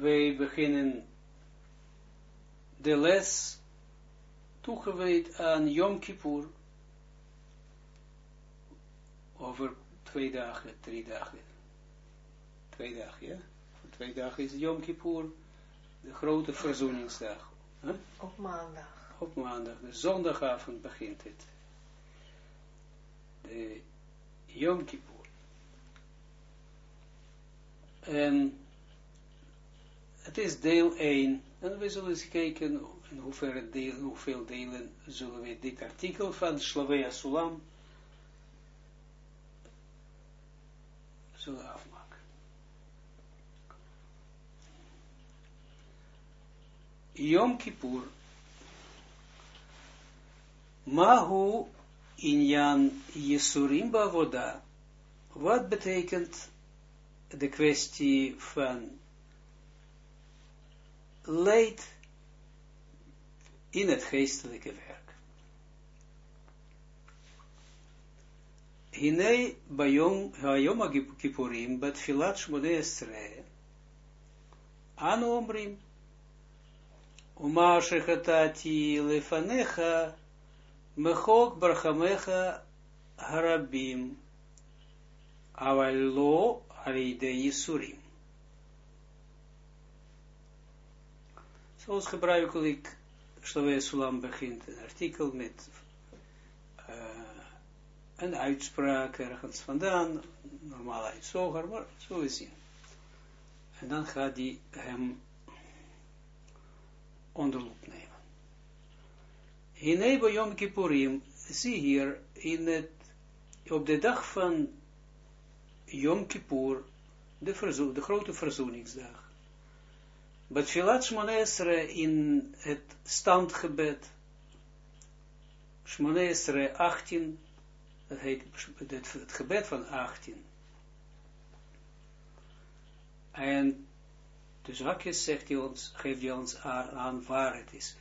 wij beginnen de les toegewijd aan Yom Kippur. Over twee dagen, drie dagen. Twee dagen, ja? Voor twee dagen is Yom Kippur de grote verzoeningsdag. Huh? Op maandag. Op maandag, de zondagavond begint het. De Yom Kippur. En het is deel 1. En we zullen eens kijken in hoeverre deel, hoeveel delen zullen we dit artikel van Slavea Sulam zullen afmaken. Yom Kippur Mahu inyan Yesurim Bavoda. Wat betekent de kwestie van leid in het geestelijke werk. Hine bayom hayom kippurim bat filat shmone esre anu omrim shechatati lefanecha mechok barchamecha harabim lo alide yisurim Zoals gebruikelijk, Slavia Sulam begint een artikel met uh, een uitspraak ergens vandaan, normaal uitzoger, maar zo we zien. En dan gaat hij hem onder loep nemen. Yom Kippurim, zie hier, in het, op de dag van Yom Kippur, de, de grote verzoeningsdag, Betfilat Shmonesre in het standgebed, Shmonesre 18, dat heet het, het gebed van 18. En dus hakjes zegt hij ons, geeft hij ons aan waar het is,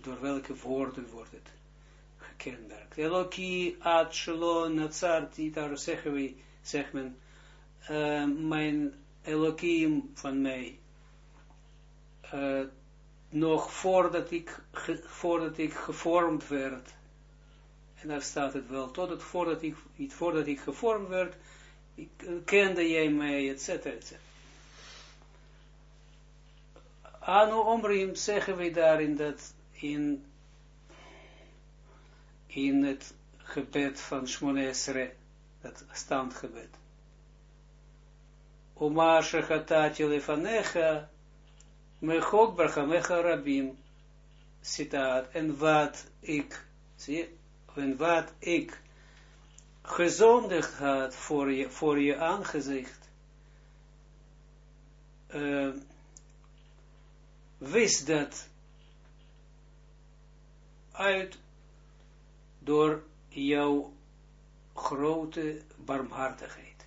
door welke woorden wordt het gekenmerkt. Eloki ad shalom natsarti, daar zeggen we, zegt men, uh, mijn Elohim van mij, uh, nog voordat ik, voordat ik gevormd werd, en daar staat het wel, tot het voordat ik, voordat ik gevormd werd, ik, kende jij mij, et cetera, et cetera. Anu Omrim zeggen we daarin dat in, in het gebed van Shmonesre, dat standgebed. Oma shechatati lefanecha, mechok barchamecha rabim, citaat, en wat ik, zie, en wat ik gezondigd had voor je, voor je aangezicht, uh, wist dat uit door jouw grote barmhartigheid.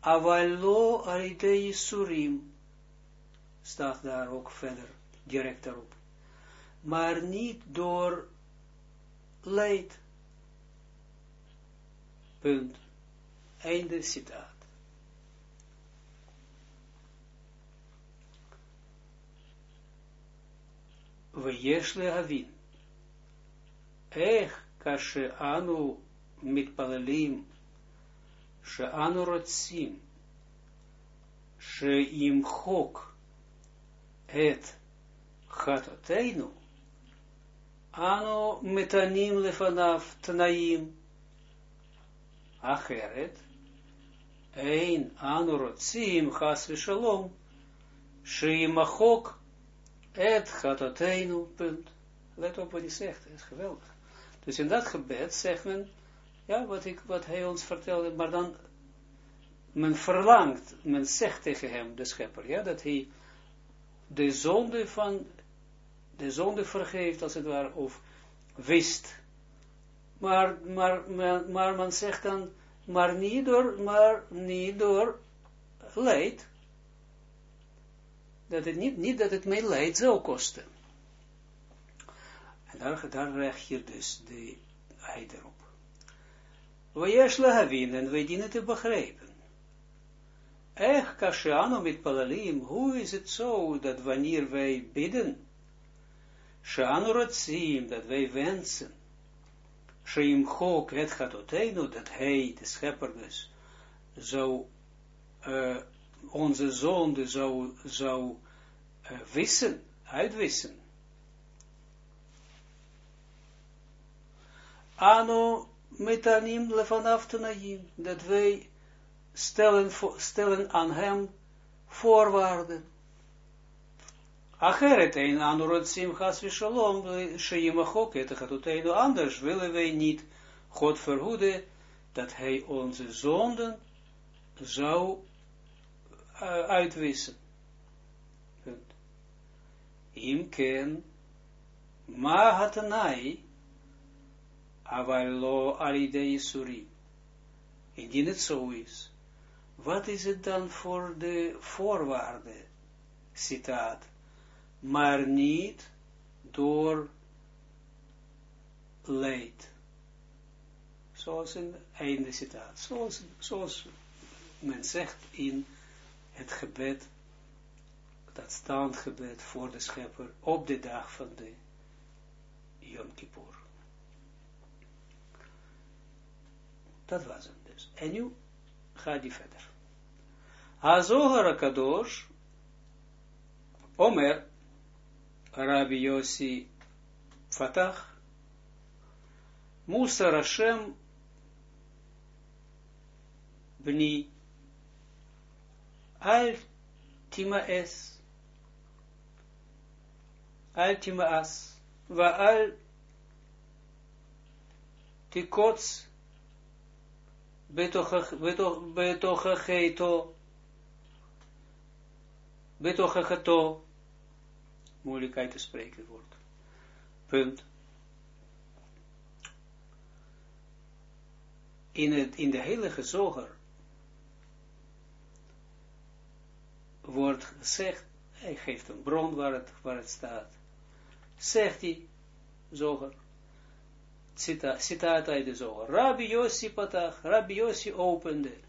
Avalo arite surim staat daar ook verder, direct daarop. Maar niet door leid. Punt. Einde citaat. Veyesh lehavin. Ech kashe anu mitpalelim, she anu rotsim, she im hok het gatoteinu, ano metanim lefanaf tnaim, acheret, ein anu rotsim chas v'shalom, Het et gatoteinu, punt. Let op wat hij zegt, het is geweldig. Dus in dat gebed zegt men, ja, wat, ik, wat hij ons vertelde, maar dan, men verlangt, men zegt tegen hem, de schepper, ja, dat hij de zonde van, de zonde vergeeft, als het ware, of wist. Maar, maar, maar, maar men zegt dan, maar niet door, maar niet door leed, dat het niet, niet dat het mij leid zou kosten. En daar, daar reageert dus de hij erop. Wees lahavin, en wij dienen te begrijpen. Echt kashiano met palalim, hoe is het zo dat wanneer wij bidden, shanu rotzim, dat wij wensen, sheim chok het gatotenu, dat hij, de schepper dus, zou, uh, onze zonde zou, zou uh, wissen, uitwissen. Ano metanim levanaf dat wij stellen, stellen aan hem voorwaarden. Acheret een anurotsim chas vishalom, sheyimachok et chatutenu, anders willen wij niet God verhoeden, dat hij onze zonden zou uh, uitwissen. Punt. Im ken, ma hatanai, avallo alide Yisurim. Indien het zo is, wat is het dan voor de voorwaarde, citaat, maar niet door leed. Zoals een einde citaat. Zoals, zoals men zegt in het gebed, dat staand gebed voor de schepper op de dag van de Yom Kippur. Dat was het dus. En nu gaat hij verder. Azohar Kadosh, Omer, Rabbi Yossi Fatach, Musa Hashem, Bni, Al Timaes, Al Timaas, Va Al Tikots, Betochacheto, Betochacheto, moeilijkheid te spreken wordt. Punt. In, het, in de heilige zoger wordt gezegd, hij geeft een bron waar het, waar het staat. Zegt hij, zoger, cita, citaat uit de zoger, Rabbi Yossi patach, Rabbi Yossi opende.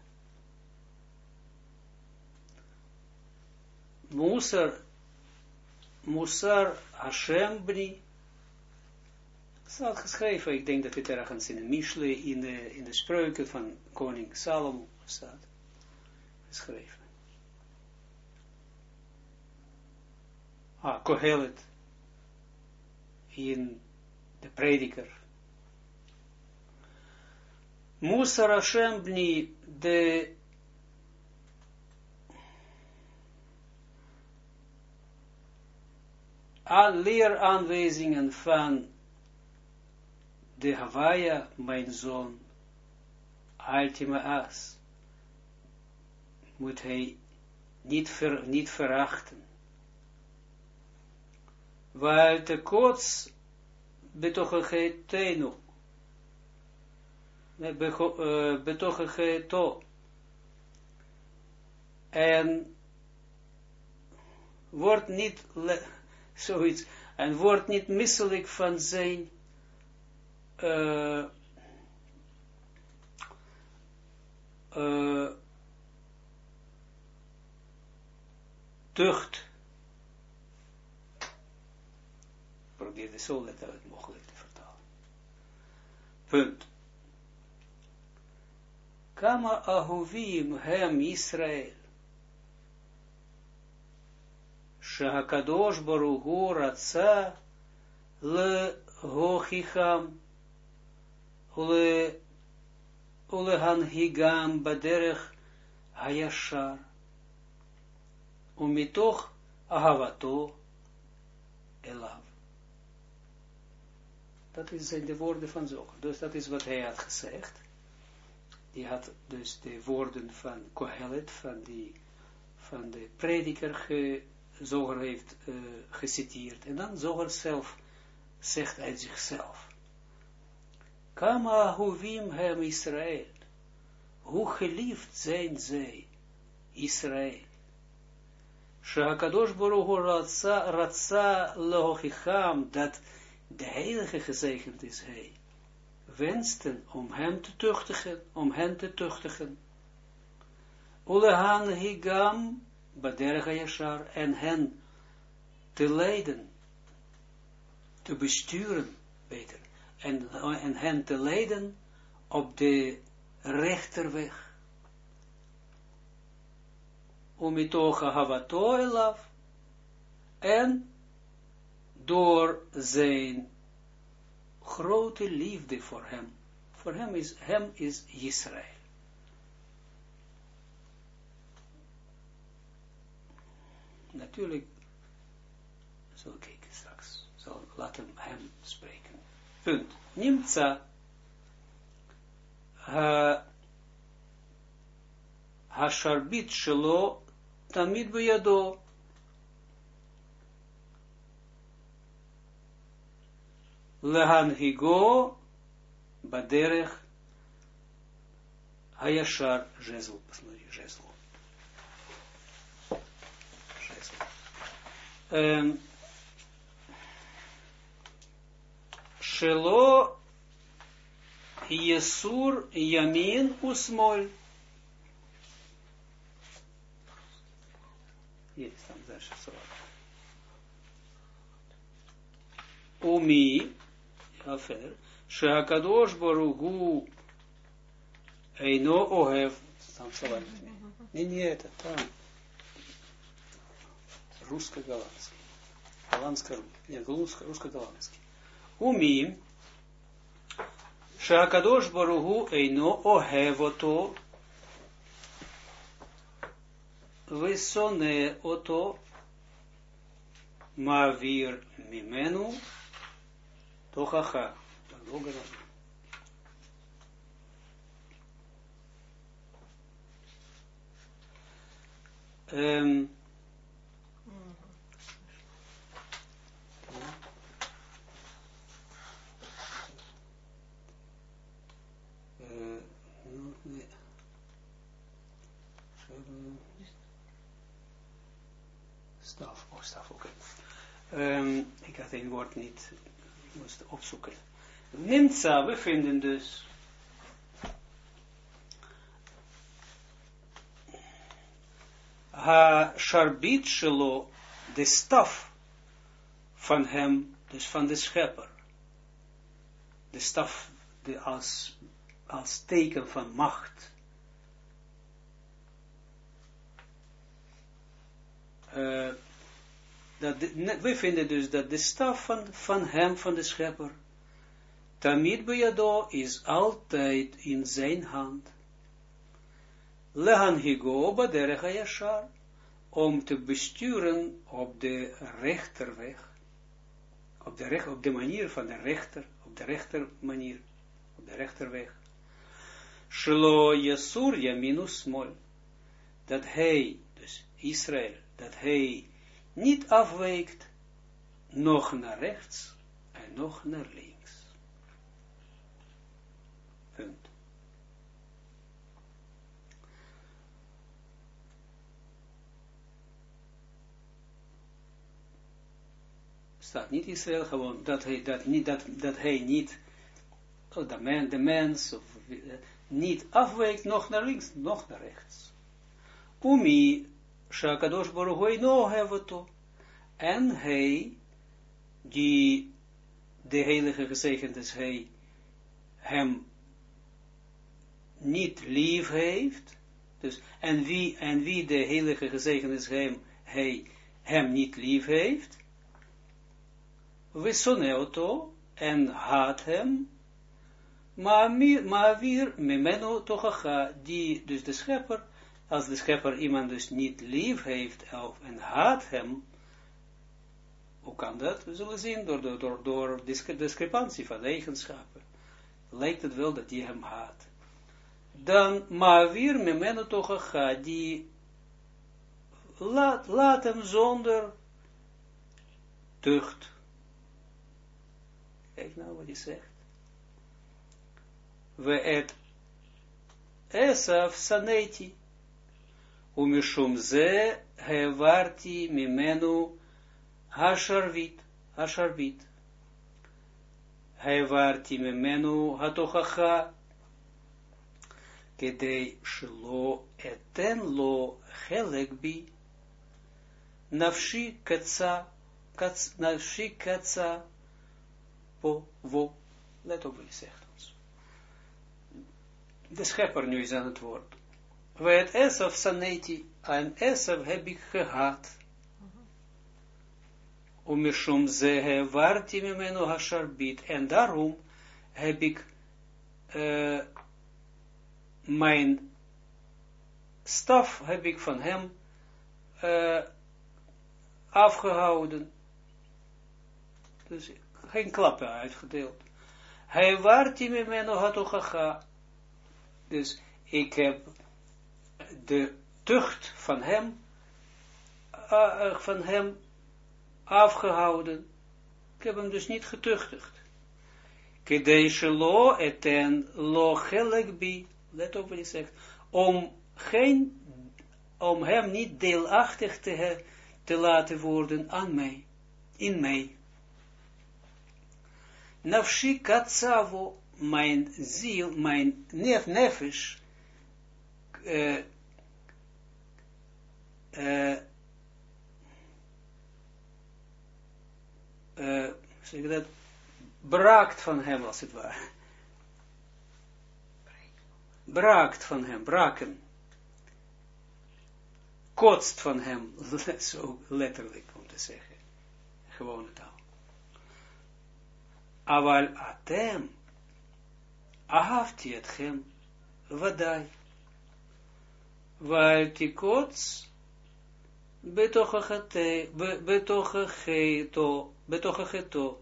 Musar Musar Hashem. Staat geschreven, ik denk dat het ergens in de Mishle, in de, in de spreuken van koning Salomo staat geschreven. Ah, Kohelet in de prediker. Musar Hashem de aan leeraanwijzingen van de Hawaii, mijn zoon, ultima as, moet hij niet, ver, niet verachten. Waar de kots betochechetenu, betochecheto, en wordt niet zoiets, en wordt niet misselijk van zijn uh, uh. Probeer de zo letterlijk mogelijk te vertalen. Punt. Kama ahuvim hem Israël. שהקדוש ברוך הוא רצה להוכיחם ולהנהיגם בדרך הישר, ומתוך אהבתו אליו. Dat is zijn de woorden van Zoger. Dus dat is wat hij had gezegd. Die had dus de woorden van Kohelet, van, die, van de prediker ge, Zoger heeft uh, geciteerd. En dan Zoger zelf zegt uit zichzelf. Kama huvim hem Israël. Hoe geliefd zijn zij, Israël. Shakadosh Baruch ratsa, ratsa lehochicham, dat de heilige gezegend is hij, wensten om hem te tuchtigen, om hen te tuchtigen. Ulehan higam baderech yashar en hen te leiden, te besturen, beter, en, en hen te leiden op de rechterweg. Umitocha havato elaf, en door zijn grote liefde voor hem. Voor hem is, hem is Israël. Natuurlijk, zal ik kijken straks, zal laten hem spreken. Punt. Nimtza ha sharbit shelo tamid beyado להנהיגו בדרך הישר жезл, посмотри, жезл. Жезл. Шело Есур Ямин Усмоль. Есть там дальше слова. Уми ga verder. Shakadosh Barugu Eino Ohev. Там слова не, не это, там. Русско-голландский. Голландско, нет, русско-голландский. Уми Шакадош Баругу Эйно Охевото Висоне Ото Мавир Мимену Тохаха. Так долго надо. Эм, Staf, oh staf, oké. Um, ik had een woord niet moest opzoeken. Nimtza, we vinden dus ha sharbit shelo, de staf van hem, dus van de schepper. De staf de als, als teken van macht. Uh, dat de, we vinden dus dat de staf van, van hem, van de schepper, Tamid Beyado is altijd in zijn hand. Lehan Higo Yashar, om te besturen op de rechterweg, op de, recht, op de manier van de rechter, op de rechter manier, op de rechterweg. Shlo Yasur Yaminus Mol, dat hij, dus Israël, dat hij niet afwijkt, nog naar rechts en nog naar links. Punt. Staat niet Israël gewoon dat hij, dat, niet, dat, dat hij niet, oh, de, man, de mens, of, uh, niet afwijkt, nog naar links, nog naar rechts. Umi Shakadosh Baruch no hevato. En hij, die de heilige gezegend is, hij hem niet lief heeft, dus, en wie, en wie de heilige gezegend is, hem, hij hem niet lief heeft, we soneuto, en haat hem, maar weer memeno tochacha, die, dus de schepper, als de schepper iemand dus niet lief heeft en haat hem, hoe kan dat? We zullen zien door, door, door, discrepantie van eigenschappen. Lijkt het wel dat die hem haat. Dan, maar weer memeno toch gaat, die laat, laat hem zonder tucht. Kijk nou wat hij zegt. We het Esaf Saneti. Umishum ze hevarti mimenu hasharvit, hasharvit. mimenu hatochacha, kedei shelo eten lo gelek bi, nafshi katsa, kats, nafshi katsa, po, wo, let op wat ons. De schepper nu is aan het woord. Weet Esav saneti, en Esav heb ik gehad. Umishum ze warti mimeno hasharbit, en daarom heb ik uh, mijn staf heb ik van hem uh, afgehouden. Dus geen klappen uitgedeeld. Hij waarti me meno hatochacha. Dus ik heb de tucht van hem, uh, van hem afgehouden. Ik heb hem dus niet getuchtigd. Kedeshe lo eten lo gelek bi. Let op wat hij zegt. Om geen, om hem niet deelachtig te, te laten worden aan mij, in mij. Nafshi katsavo, mijn ziel, mijn nef, uh, uh, uh, zeg dat, braakt van hem als het ware. Braakt van hem, braken kotst van hem, zo letterlijk om te zeggen, gewone taal. Aval atem, ahavti het hem, vadai, weil die kots, betochacheto, betochacheto,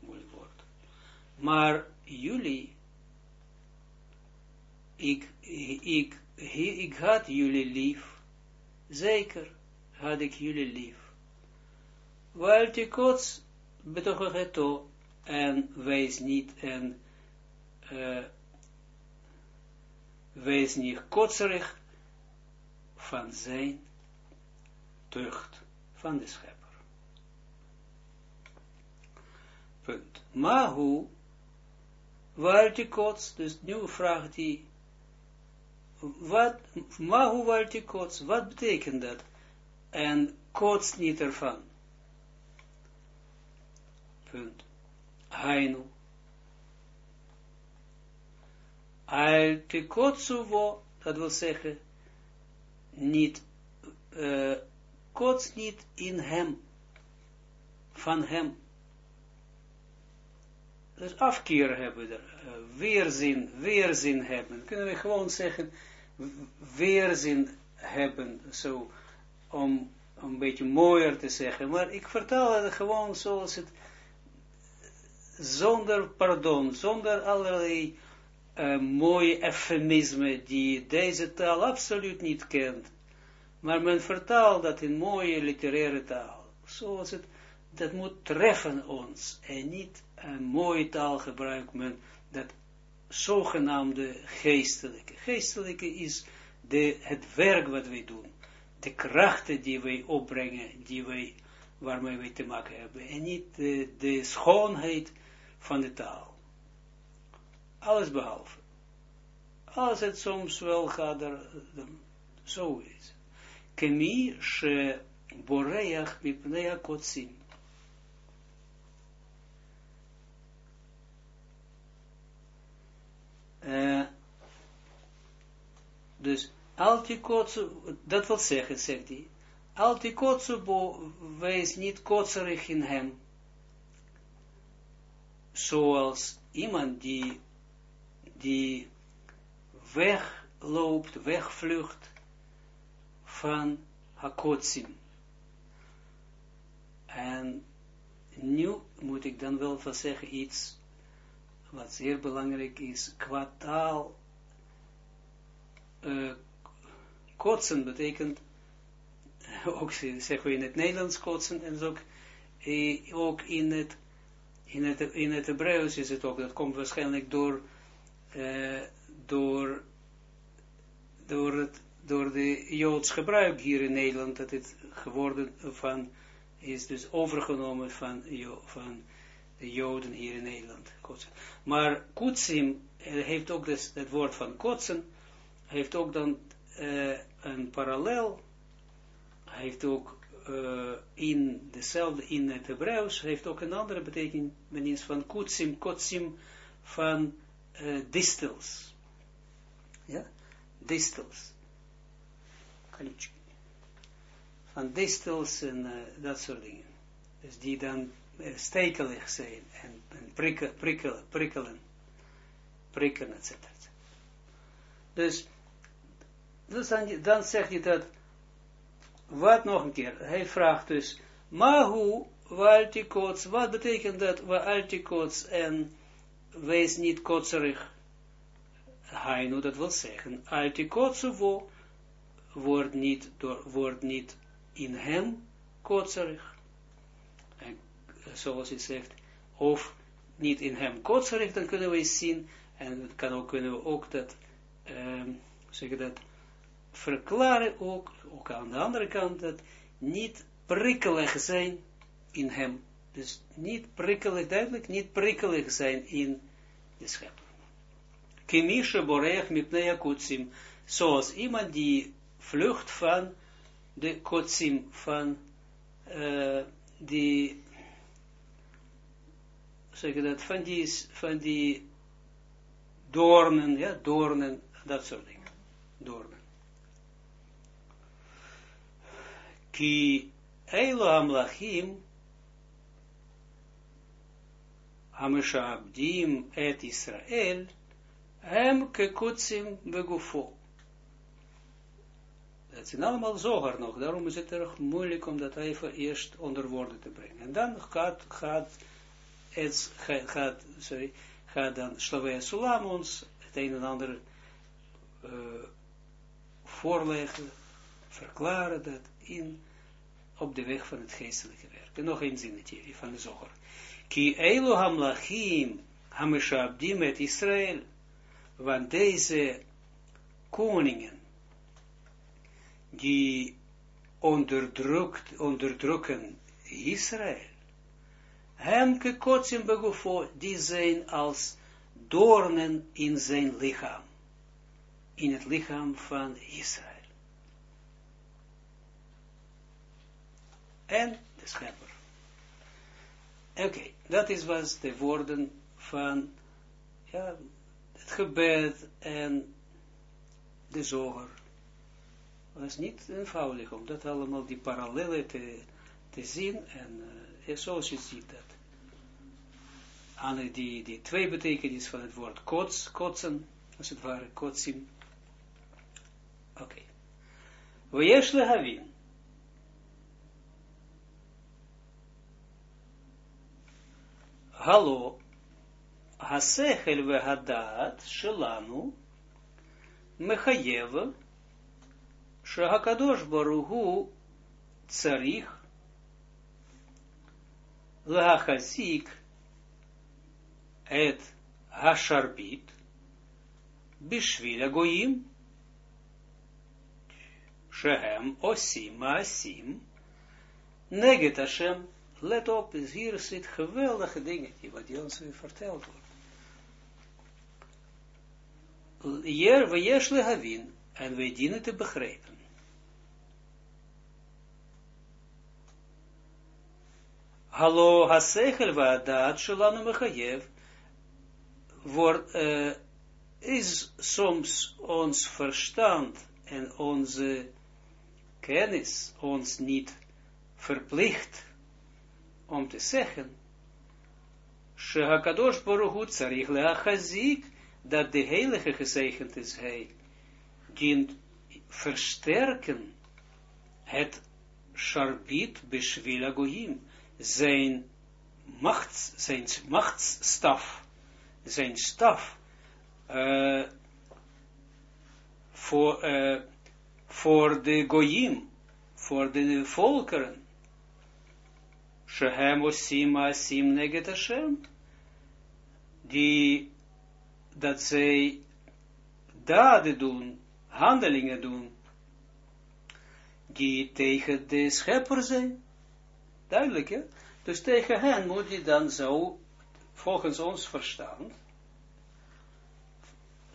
moeilijk woord, maar jullie, ik, ik ik had jullie lief, zeker had ik jullie lief. Wel die kots betochacheto, en wees niet, en uh, wees niet kotserig van zijn tucht van de schepper. Punt. Maar hoe, waar die kots, dus nu vraagt hij wat, mahu walti kots, wat betekent dat? En kots niet ervan. Punt. Hainu. Alti kotsuvo, dat wil zeggen, niet, uh, kots niet in hem, van hem. Dus afkeer hebben er, uh, weerzin, weerzin hebben. Kunnen we gewoon zeggen, weerzin hebben, zo, om een beetje mooier te zeggen, maar ik vertel het gewoon zoals het, zonder pardon, zonder allerlei uh, mooie eufemismen die deze taal absoluut niet kent, maar men vertaalt dat in mooie literaire taal, zoals het, dat moet treffen ons, en niet een mooie taal gebruikt men, dat zogenaamde geestelijke. Geestelijke is de, het werk wat wij doen, de krachten die wij opbrengen, die wij, waarmee wij te maken hebben, en niet de schoonheid van de taal. Alles behalve. Als het soms wel gaat, er, zo is. Kemi she boreach mipnei kotsim. Uh, dus, altikotsu, dat wil zeggen, zegt hij, altikotsu bo, wees niet kotserig in hem, zoals iemand die, die wegloopt, wegvlucht van hakotsim. En nu moet ik dan wel van zeggen iets wat zeer belangrijk is, qua taal, uh, kotsen betekent, ook zeggen we in het Nederlands kotsen, en ook, eh, ook in het, in het, in het Hebreeuws is het ook, dat komt waarschijnlijk door, uh, door, door het, door de Joods gebruik hier in Nederland, dat het geworden van, is dus overgenomen van, van de Joden hier in Nederland. Maar kutsim heeft ook dus het woord van kotsen, heeft ook dan uh, een parallel, heeft ook uh, in dezelfde, in het Hebreeuws, heeft ook een andere betekenis van kutsim, kotsim, van uh, distils. Ja, distils. Van distils en uh, dat soort dingen. Dus die dan stekelig zijn en, en prikkel, prikkel, prikkelen, prikken, etc. Dus, dus dan, dan zegt hij dat, wat nog een keer, hij vraagt dus, maar hoe, waltikots, wat betekent dat, waltikots en wees niet kotserig, Hainu, dat wil zeggen, altikotsuvo wordt niet, door, wordt niet in hem kotserig. En zoals hij zegt, of niet in hem kotserig, dan kunnen we zien, en ook, kunnen we ook dat, um, zeg dat, verklaren ook, ook aan de andere kant, dat niet prikkelig zijn in hem. Dus niet prikkelig, duidelijk, niet prikkelig zijn in de schepper. Kimische borech mipnei kutsim, zoals iemand die vlucht van de kotsim, van uh, die, zeg dat, van die, van die doornen, ja, doornen, dat soort dingen, doornen. Ki Eilo Amlachim Hameshabdim et Israel Hem kekutsim begufo. Dat zijn allemaal zoger nog, daarom is het erg moeilijk om dat even eerst onder woorden te brengen. En dan gaat, gaat, het, gaat, sorry, gaat dan Slavia Sulam ons het een en ander uh, voorleggen, verklaren dat in, op de weg van het geestelijke werk. En nog een zinnetje van de zoger. Ki Elo Hamlachim Hameshabdim met Israël want deze koningen, die onderdrukt, onderdrukken Israël, hem gekotsen begufo, die zijn als doornen in zijn lichaam, in het lichaam van Israël. En de schepper. Oké, dat is was de woorden van, ja, gebed en de zoger. Het is niet eenvoudig om dat allemaal die parallellen te, te zien en uh, zoals je ziet dat. Aan die, die twee betekenis van het woord kots, kotsen, als het ware kotsim. Oké. Okay. Wees lehavin. Hallo, Hasechel vehadat shelanu mechayev shehakadosh baruhu tsarich lehachazik et hasharbit bishvil agoyim shehem osim maasim neget Hashem let op, hier zit geweldige dingen die wat ons verteld wordt. Hier, we jesle en wij dienen te begrijpen. Hallo, hasechel vaadaat shalanu mechayev, wordt, uh, is soms ons verstand en onze kennis ons niet verplicht om te zeggen, Shehakadosh Baruch Hu leachazik, dat de heilige gezegend is hij, dient versterken het sharbit beshvil goyim, zijn machts, zijn machtsstaf, zijn staf, uh, voor, uh, voor de goyim, voor de volkeren, Shehem osim asim neget Hashem, die dat zij daden doen, handelingen doen, die tegen de schepper zijn. Duidelijk, hè? Dus tegen hen moet je dan zo, volgens ons verstand,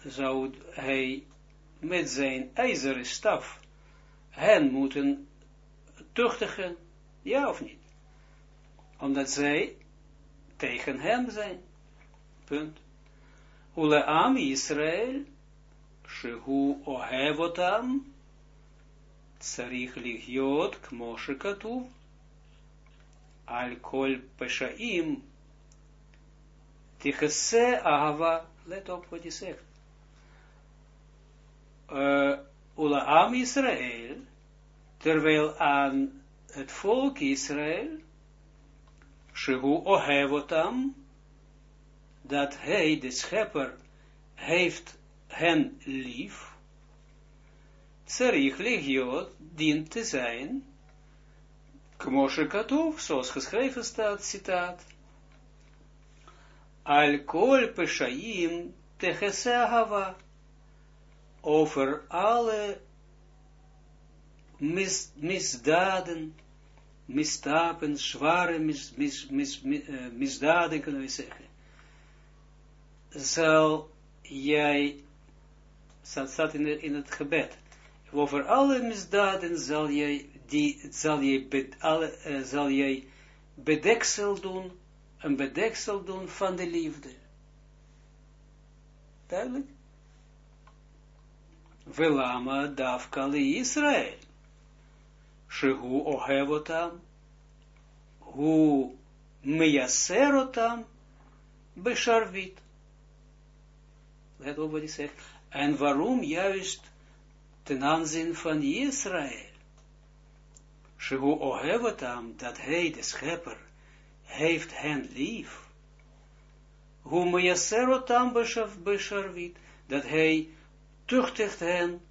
zou hij met zijn ijzeren staf hen moeten tuchtigen, ja of niet? Omdat zij tegen hem zijn. Punt. Uleam Israël, shehu ohevotam, צריך להיות כמו שכתוב, על כל פשעים תכסה אהבה, let op wat hij zegt. Uh, Ulaam Israël, terwijl aan het volk Israël, Shehu Ohevotam, dat hij, de schepper, heeft hen lief, Tsarich legiot dient te zijn, Kmoshe Katov, zoals geschreven staat, citaat, Al peshaim techesehava, over alle mis, misdaden, misstapen, zware mis, mis, mis, uh, misdaden, kunnen we zeggen, zal jij, staat, staat in, het gebed, over alle misdaden zal jij, die, zal jij, alle, uh, zal jij bedeksel doen, een bedeksel doen van de liefde. Duidelijk? Velama dafka Shehu ohevotam. Hu meyaserotam. Besharvit. Let op wat hij zegt. En waarom juist ten aanzien van Israël. Shehu ohevotam, dat hij, de schepper, heeft hen lief. Hu meyaserotam besharvit. Dat hij tuchtigt hen,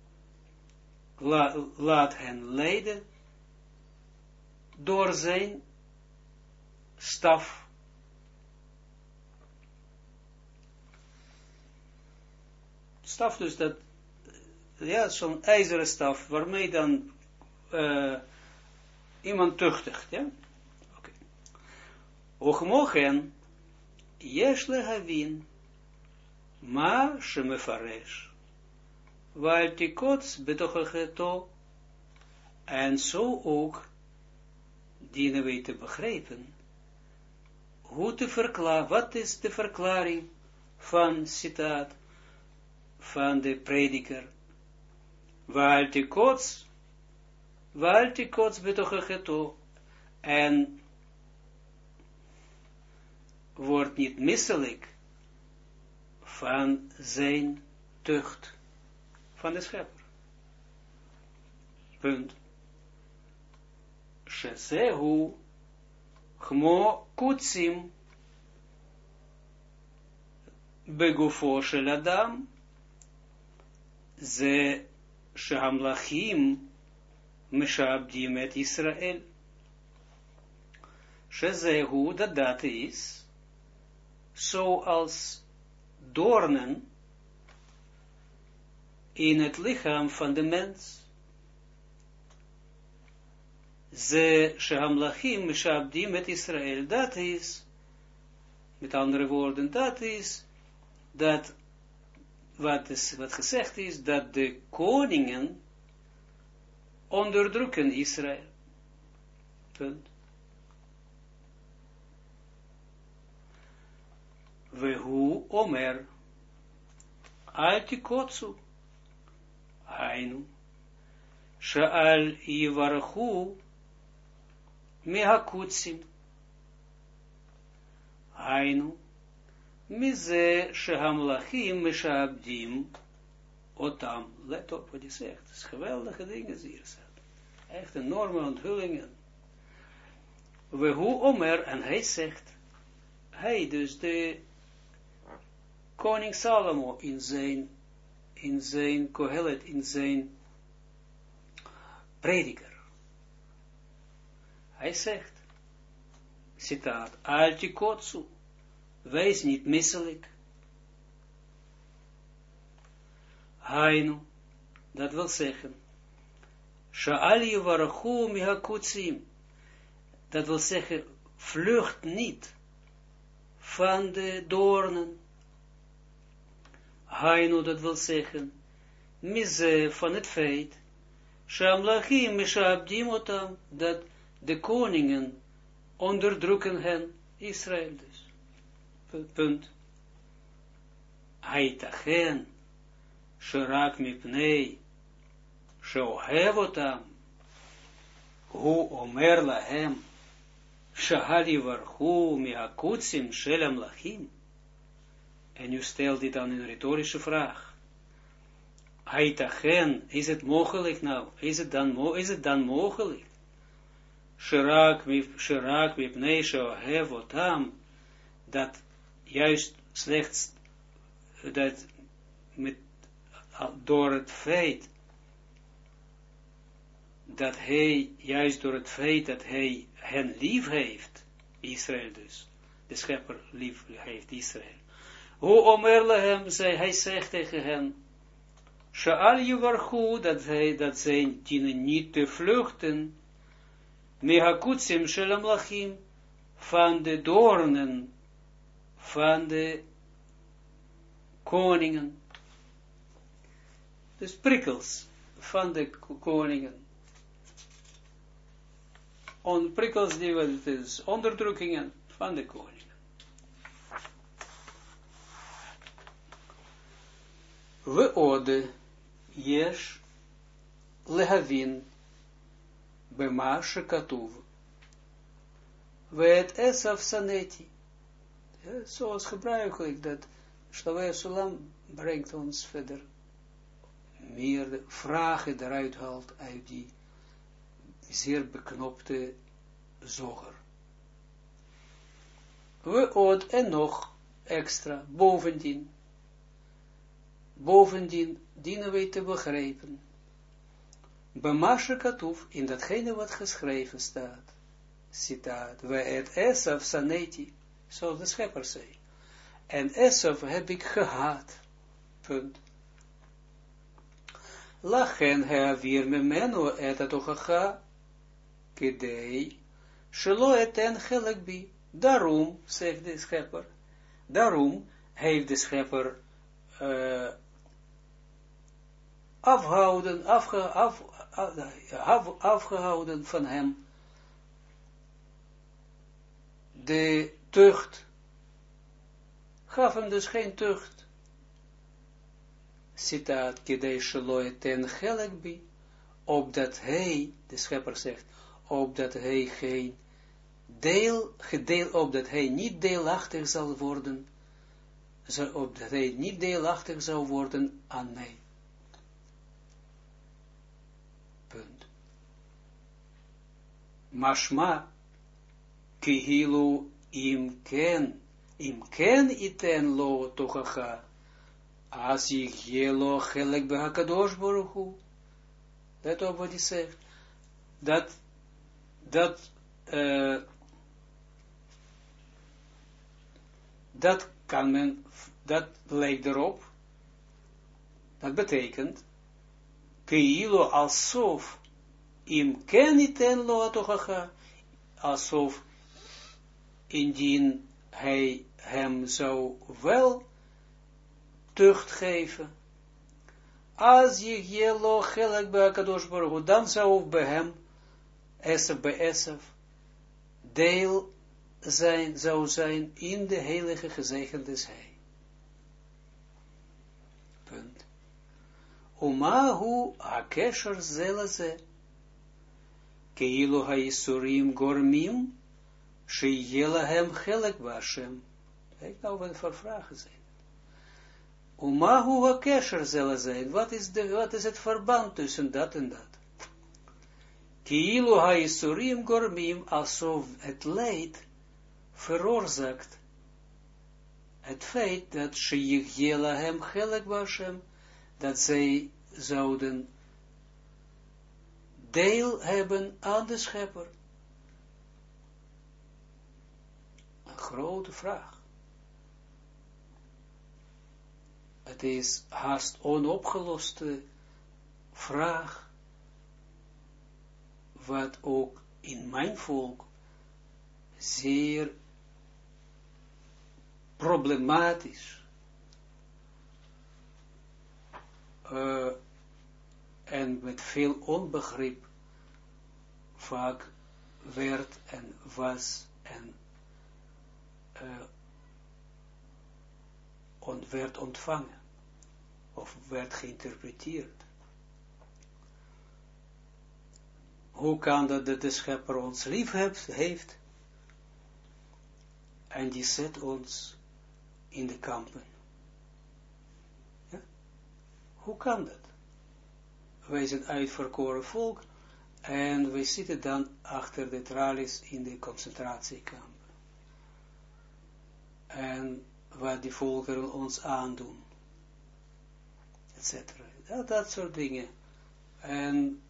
la, laat hen leiden door zijn staf. Staf dus dat, ja, zo'n ijzeren staf, waarmee dan uh, iemand tuchtigt, ja. Oké. Okay. mogen, yesh lehavin, ma shemefaresh kots betochacheto, en zo ook dienen wij te begrijpen, hoe te verklaren, wat is de verklaring van citaat van de prediker, kots, kots betochacheto, en wordt niet misselijk van zijn tucht van de schepper. Punt. Shesehu Gmo Kutsim Begufo Shel Ze Shehamlachim Meshabdim et israel, Shezehu, dat dat is, zoals doornen in het lichaam van de mens. Ze shehamlachim mishabdim met Israël, dat is, met andere woorden, dat is, dat, wat, is, wat gezegd is, dat de koningen onderdrukken Israël. Punt. Vehu omer, altikotsu, Hainu. Shaal Yivarchu Mehakutsim. Hainu. Mize Shehamlachim Meshabdim Otam. Let op wat hij zegt. Geweldige dingen hier. Echt enorme onthullingen. We hoe Omer, en hij zegt, hij dus de koning Salomo in zijn in zijn Kohelet, in zijn prediker. Hij zegt, citaat, Altikotsu, wees niet misselijk. Hainu, dat wil zeggen, Sha'ali varachu mihakutsim, dat wil zeggen, vlucht niet van de doornen Hainu, dat wil zeggen, mize van het feit, Shamlachim otam, dat de koningen onderdrukken hen, Israël dus. Punt. Haitachen, Shirak mipnei, Shohev otam, Hu omer lahem, Shahali varchu miakutsim shelam lachim. En nu stelt dit dan een retorische vraag. Haitachen, is het mogelijk nou? Is het dan, is het dan mogelijk? Shirak mipnei shohev otam, dat juist slechts, dat met, door het feit, dat hij, juist door het feit dat hij hen lief heeft, Israël dus, de schepper lief heeft Israël. Hoe omerle hem, zei, hij zegt tegen hen, Sha'al yuvarchu, dat, hij, dat zij dienen niet te vluchten, mehakutsim shelam lachim, van de doornen, van de koningen. Dus prikkels van de koningen. On prikkels die het is, onderdrukkingen van de koningen. We ode yesh lehavin shekatuv. We het esaf saneti. zoals gebruikelijk dat Slavia Sulam brengt ons verder meer vragen eruit haalt uit die zeer beknopte zoger. We oud en nog extra, bovendien, bovendien dienen wij te begrijpen, Bemashe katuf, in datgene wat geschreven staat, citaat, we het esaf saneti, zoals de schepper zei, en esaf heb ik gehaat, punt. Lachen heavir memeno et atochacha kedei, shelo eten gelek bi. Daarom, zegt de schepper, daarom heeft de schepper uh, afhouden, afge, af, af, afgehouden van hem de tucht, gaf hem dus geen tucht. Citaat, kedei shelo ten gelek opdat hij, de schepper zegt, opdat hij geen deel, gedeel, opdat hij niet deelachtig zal worden, opdat hij niet deelachtig zal worden aan mij. Punt. Mashma, kihilu im ken, im ken iten lo tochacha, as ik jelo gelek behakadosh baruchu. Let op wat hij zegt. Dat dat, uh, dat kan men, dat lijkt erop, dat betekent, keilo alsof im keniten lo alsof indien hij hem zou wel tucht geven, als je jelo gelek bij Akadosh Baruch dan zou bij hem Esef bij Esef, deel zijn, zou zijn in de heilige gezegende zij. Punt. Umahu hakesher zelaze, keilu haisurim gormim, sheyela hem gelek bashem. Kijk nou wat voor vragen zijn. Umahu hakesher zelaze, wat is, wat is het verband tussen dat en dat? Kiilu haisurim gormim, alsof het leid veroorzaakt het feit dat Sheyichjela hem gelek was hem, dat zij zouden deel hebben aan de schepper. Een grote vraag. Het is haast onopgeloste vraag wat ook in mijn volk zeer problematisch uh, en met veel onbegrip vaak werd en was en uh, werd ontvangen of werd geïnterpreteerd. Hoe kan dat de schepper ons lief heeft en die zet ons in de kampen? Ja? Hoe kan dat? Wij zijn uitverkoren volk en wij zitten dan achter de tralies in de concentratiekamp. En wat die volkeren ons aandoen. Etcetera. Dat, dat soort dingen. En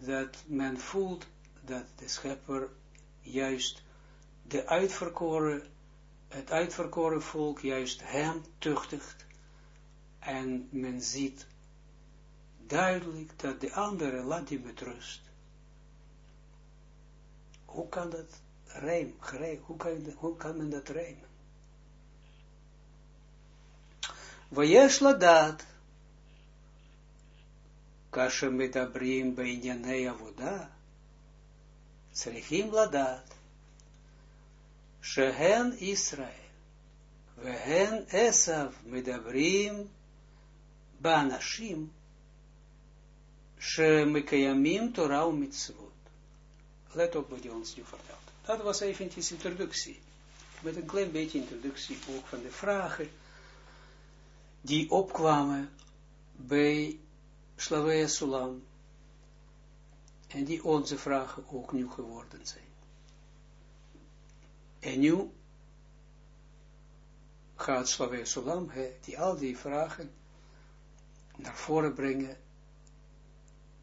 dat men voelt dat de schepper juist de uitverkoren, het uitverkoren volk juist hem tuchtigt. En men ziet duidelijk dat de andere laat die met rust. Hoe kan dat rijm, hoe kan, hoe kan men dat rijmen? Vayesh ladat, kasha medabrim beinyanei avoda, צריכים לדעת שהן ישראל והן עשו מדברים באנשים Shemekayamim Torah mitzvot. Let op wat hij ons nu vertelt. Dat was eventjes introductie. Met een klein beetje introductie ook van de vragen die opkwamen bij Slavia Sulam. En die onze vragen ook nieuw geworden zijn. En nu gaat Slavia Sulam, he, die al die vragen naar voren brengen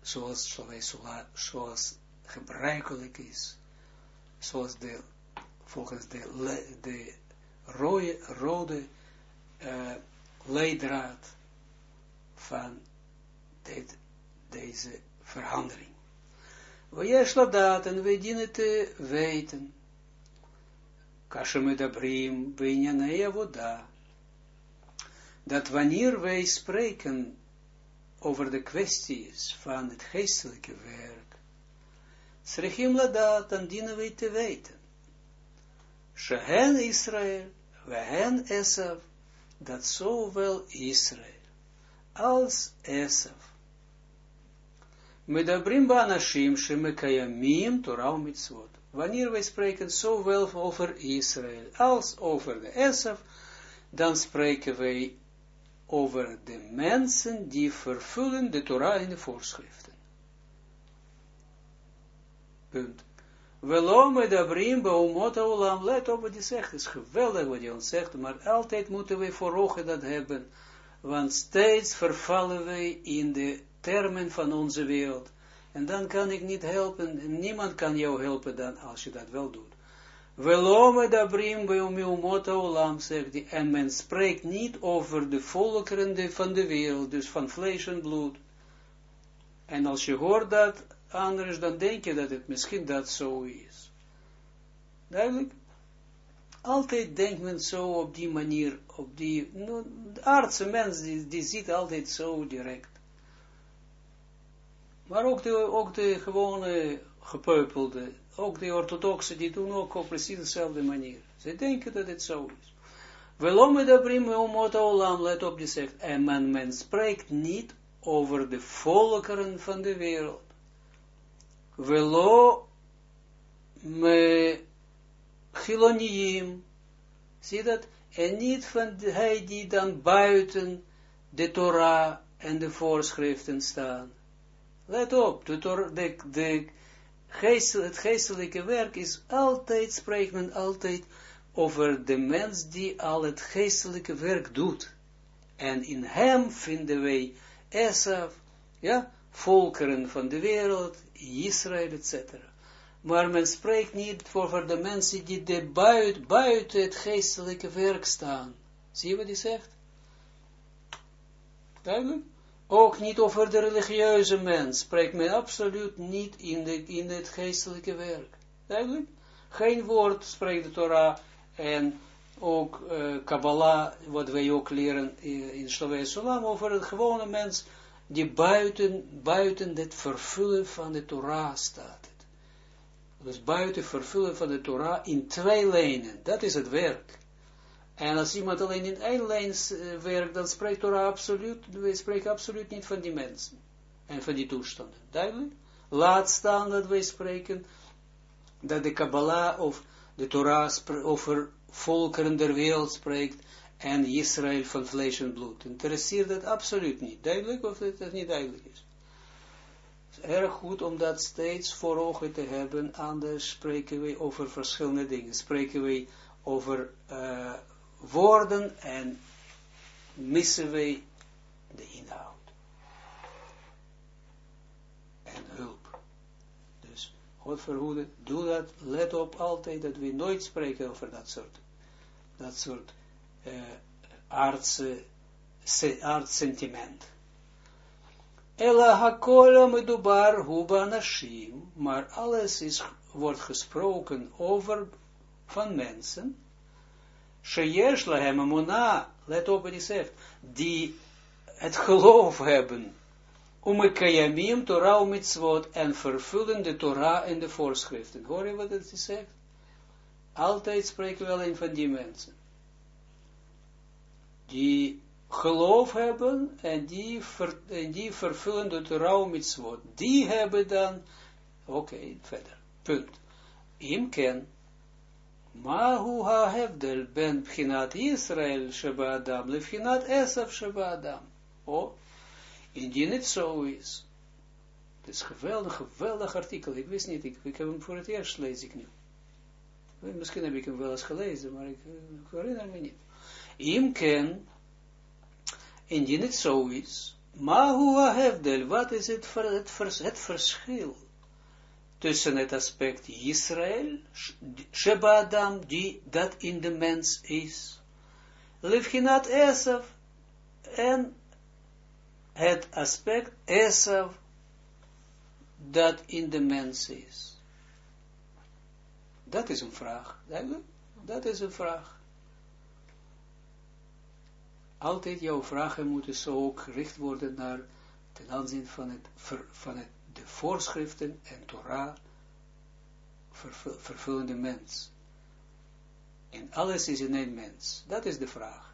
zoals Sulam, zoals gebruikelijk is, zoals de, volgens de, de rode, rode uh, leidraad van dit, deze verandering. Wees dat en we dienen te weten. Kashamedabrim, Binyanei Avoda. Dat wanneer wij spreken over de kwesties van het geestelijke werk, Srechim Ladat, dan dienen wij te weten. Shehen Israël, Wehen Esav, dat zowel Israël als Esav Medabrim ba anashim shemekayamim Torah mitzvot. Wanneer wij spreken zowel over Israël als over de Esav, dan spreken wij over de mensen die vervullen de Torah in de voorschriften. Punt. Welom medabrim baumot olam, let op wat hij zegt, het is geweldig wat hij ons zegt, maar altijd moeten we voor ogen dat hebben, want steeds vervallen wij in de termen van onze wereld, en dan kan ik niet helpen, niemand kan jou helpen dan, als je dat wel doet. Welom medabrim baumot olam, zegt hij, en men spreekt niet over de volkeren van de wereld, dus van vlees en bloed, en als je hoort dat, anders, dan denk je dat het misschien dat zo is. Duidelijk? Altijd denkt men zo op die manier, op die, nou, de aardse mens, die, die ziet altijd zo direct. Maar ook de, ook de gewone gepeupelde, ook de orthodoxen, die doen ook op precies dezelfde manier. Ze denken dat het zo is. Welom de prima omot olam, let op die zegt, en men, men spreekt niet over de volkeren van de wereld velo me chiloniim, zie dat, en niet van hij die dan buiten de Torah en de voorschriften staan. Let op, de, de, de geestel, het geestelijke werk is altijd, spreekt men altijd over de mens die al het geestelijke werk doet. En in hem vinden wij Esaf, ja, volkeren van de wereld, Israël, etc. Maar men spreekt niet over de mensen die de buiten, buiten het geestelijke werk staan. Zie je wat hij zegt? Duidelijk? Ook niet over de religieuze mens spreekt men absoluut niet in, de, in het geestelijke werk. Duidelijk? Geen woord spreekt de Torah en ook uh, Kabbalah, wat wij ook leren in, in Solam, over het gewone mens die buiten, buiten het vervullen van de Torah staat. Dus buiten vervullen van de Torah in twee lijnen. Dat is het werk. En als iemand alleen in één lijn uh, werkt, dan spreekt Torah absoluut, we spreken absoluut niet van die mensen. En van die toestanden. Duidelijk? Laat staan dat wij spreken, dat de Kabbalah of de Torah over volkeren der wereld spreekt, en Israël van vlees en bloed. Interesseert dat absoluut niet. Duidelijk of het niet duidelijk is. Het is erg goed om dat steeds voor ogen te hebben, anders spreken we over verschillende dingen. Spreken we over uh, woorden en missen we de inhoud. En hulp. Dus, God verhoede, doe dat, let op altijd dat we nooit spreken over dat soort, dat soort uh, aardse, aardsentiment. Ela hakola medubar huba nashim, maar alles is, wordt gesproken over van mensen, sheyesh lahem let op wat hij zegt, die het geloof hebben, om een kayamim, Torah, mitzvot, en vervullen de Torah en de voorschriften. Hoor je wat hij zegt? Altijd spreken we alleen van die mensen die geloof hebben en die, die vervullen de Torah mitzvot. Die hebben dan, oké, verder, punt. Imken, Ben bchinat Israël sheba Adam, lefchinat Esav sheba Adam. Oh, indien het zo is. Het is een geweldig, geweldig artikel. Ik wist niet, ik, ik heb hem voor het eerst lees ik nu. Misschien heb ik hem wel eens gelezen, maar ik, ik herinner me niet. Imken, indien het zo is, maar hoe wat is het, het, het verschil tussen het aspect Israël, Sheba Adam, die dat in de mens is, Levchinat Esav, en het aspect Esav, dat in de mens is. Dat is een vraag? Dat is een vraag altijd jouw vragen moeten zo ook gericht worden naar ten aanzien van, het, van het, de voorschriften en Torah vervullende mens. En alles is in één mens. Dat is de vraag.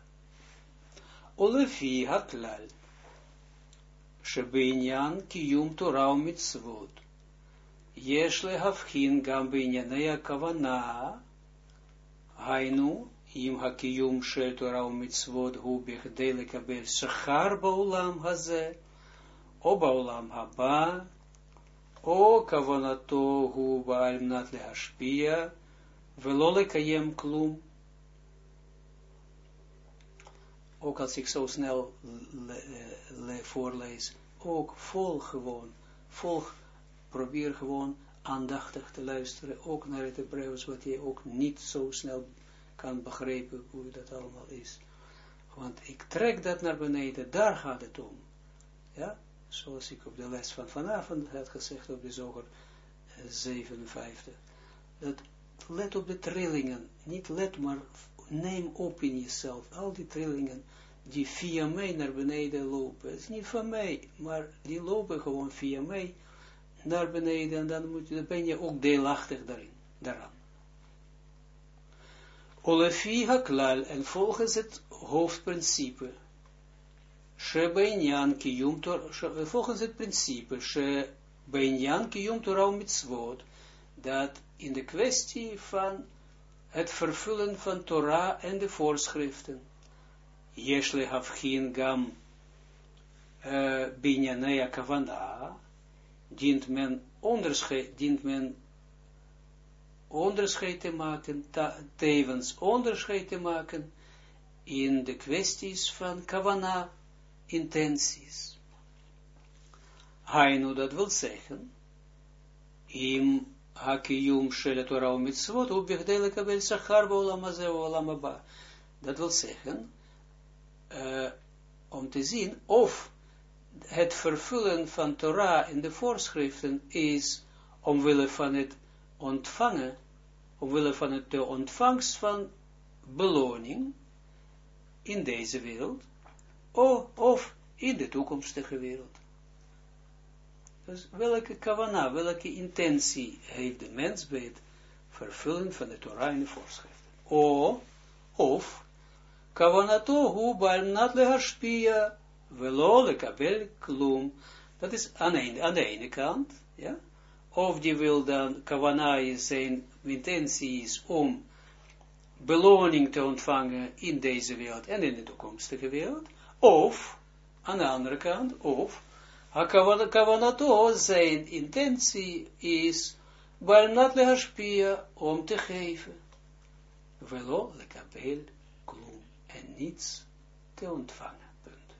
Olefi haklal. Shebeinyan kiyum Torah mitzvot. Yesh lehafchin gam kavana. Hainu im hakiyum shel Torah mitzvot hu bechdei lekabel shachar ba'olam haze, o haba, o kavonato hu ba'al mnat lehashpia, velo lekayem klum. Ook als ik zo snel le, le, voorlees, ook volg gewoon, volg, probeer gewoon aandachtig te luisteren, ook naar het Hebreeuws, wat je ook niet zo snel kan begrijpen hoe dat allemaal is. Want ik trek dat naar beneden, daar gaat het om. Ja, zoals ik op de les van vanavond had gezegd op de zoger 57. Dat let op de trillingen, niet let maar, neem op in jezelf, al die trillingen die via mij naar beneden lopen. Het is niet van mij, maar die lopen gewoon via mij naar beneden en dan, moet, dan ben je ook deelachtig daarin, daaraan. Olefi haklal, en volgens het hoofdprincipe, Shebeinyan volgens het principe, Shebeinyan mitzvot, dat in de kwestie van het vervullen van Torah en de voorschriften, Yeshle hafchin gam uh, binyanea kavana, dient men onderscheid, dient men onderscheid te maken, tevens onderscheid te maken in de kwesties van kavana, intenties. Hainu, dat wil zeggen, im hakiyum shel Torah mitzvot, u kabel sachar ba'olam haba. Dat wil zeggen, uh, om te zien of het vervullen van Torah in de voorschriften is omwille van het ontvangen, omwille van het de ontvangst van beloning in deze wereld, of, of in de toekomstige wereld. Dus welke kavana, welke intentie heeft de mens bij het vervullen van de Torah en de voorschriften? O, of, kavanato hu bal nat lehashpia, velo lekabel klum. Dat is aan aan de ene kant, ja. Of die wil dan, kavana is zijn intentie is om beloning te ontvangen in deze wereld en in de toekomstige wereld. Of, aan de andere kant, of, Hakavanato, zijn intentie is, Balnat lehashpia, om te geven. Velo lekabel klum, en niets te ontvangen. Punt.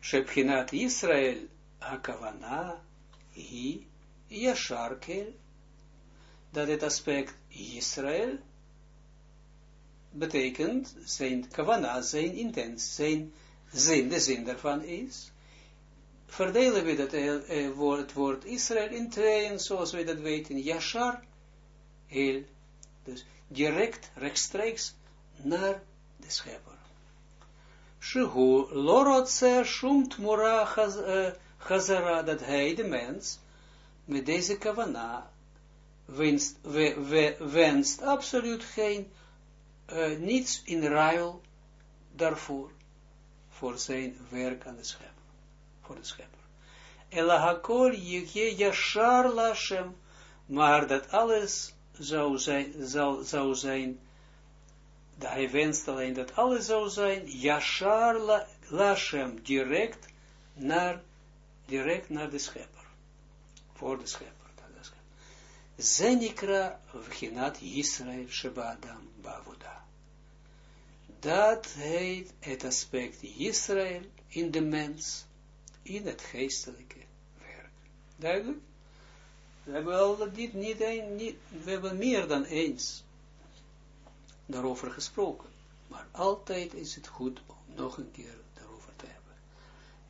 Shepchinat Israël, hakavana, hi, yasharkel, dat het aspect Israël betekent zijn kavana, zijn intentie, zijn zin, de zin daarvan is, verdelen we dat uh, woord, het woord Israël in tweeën, zoals we dat weten, Yashar, heel, dus direct, rechtstreeks, naar de schepper. Shehu lorotse shumt mura chazara, dat hij, de mens, met deze kavana, wenst, we, we, wenst absoluut geen, uh, niets in ruil daarvoor, voor zijn werk aan de schepper voor de schepper. Ela hakol je yashar lashem, maar dat alles zou zijn, zijn, dat hij wenst alleen dat alles zou zijn, yashar la, lashem, direct naar, direct naar de schepper, voor de schepper. Zenikra vchinat Yisrael Shebadam Bavoda. Dat heet het aspect Israël in de mens, in het geestelijke werk. Duidelijk? We hebben al dit niet, een, niet, we hebben meer dan eens daarover gesproken. Maar altijd is het goed om nog een keer daarover te hebben.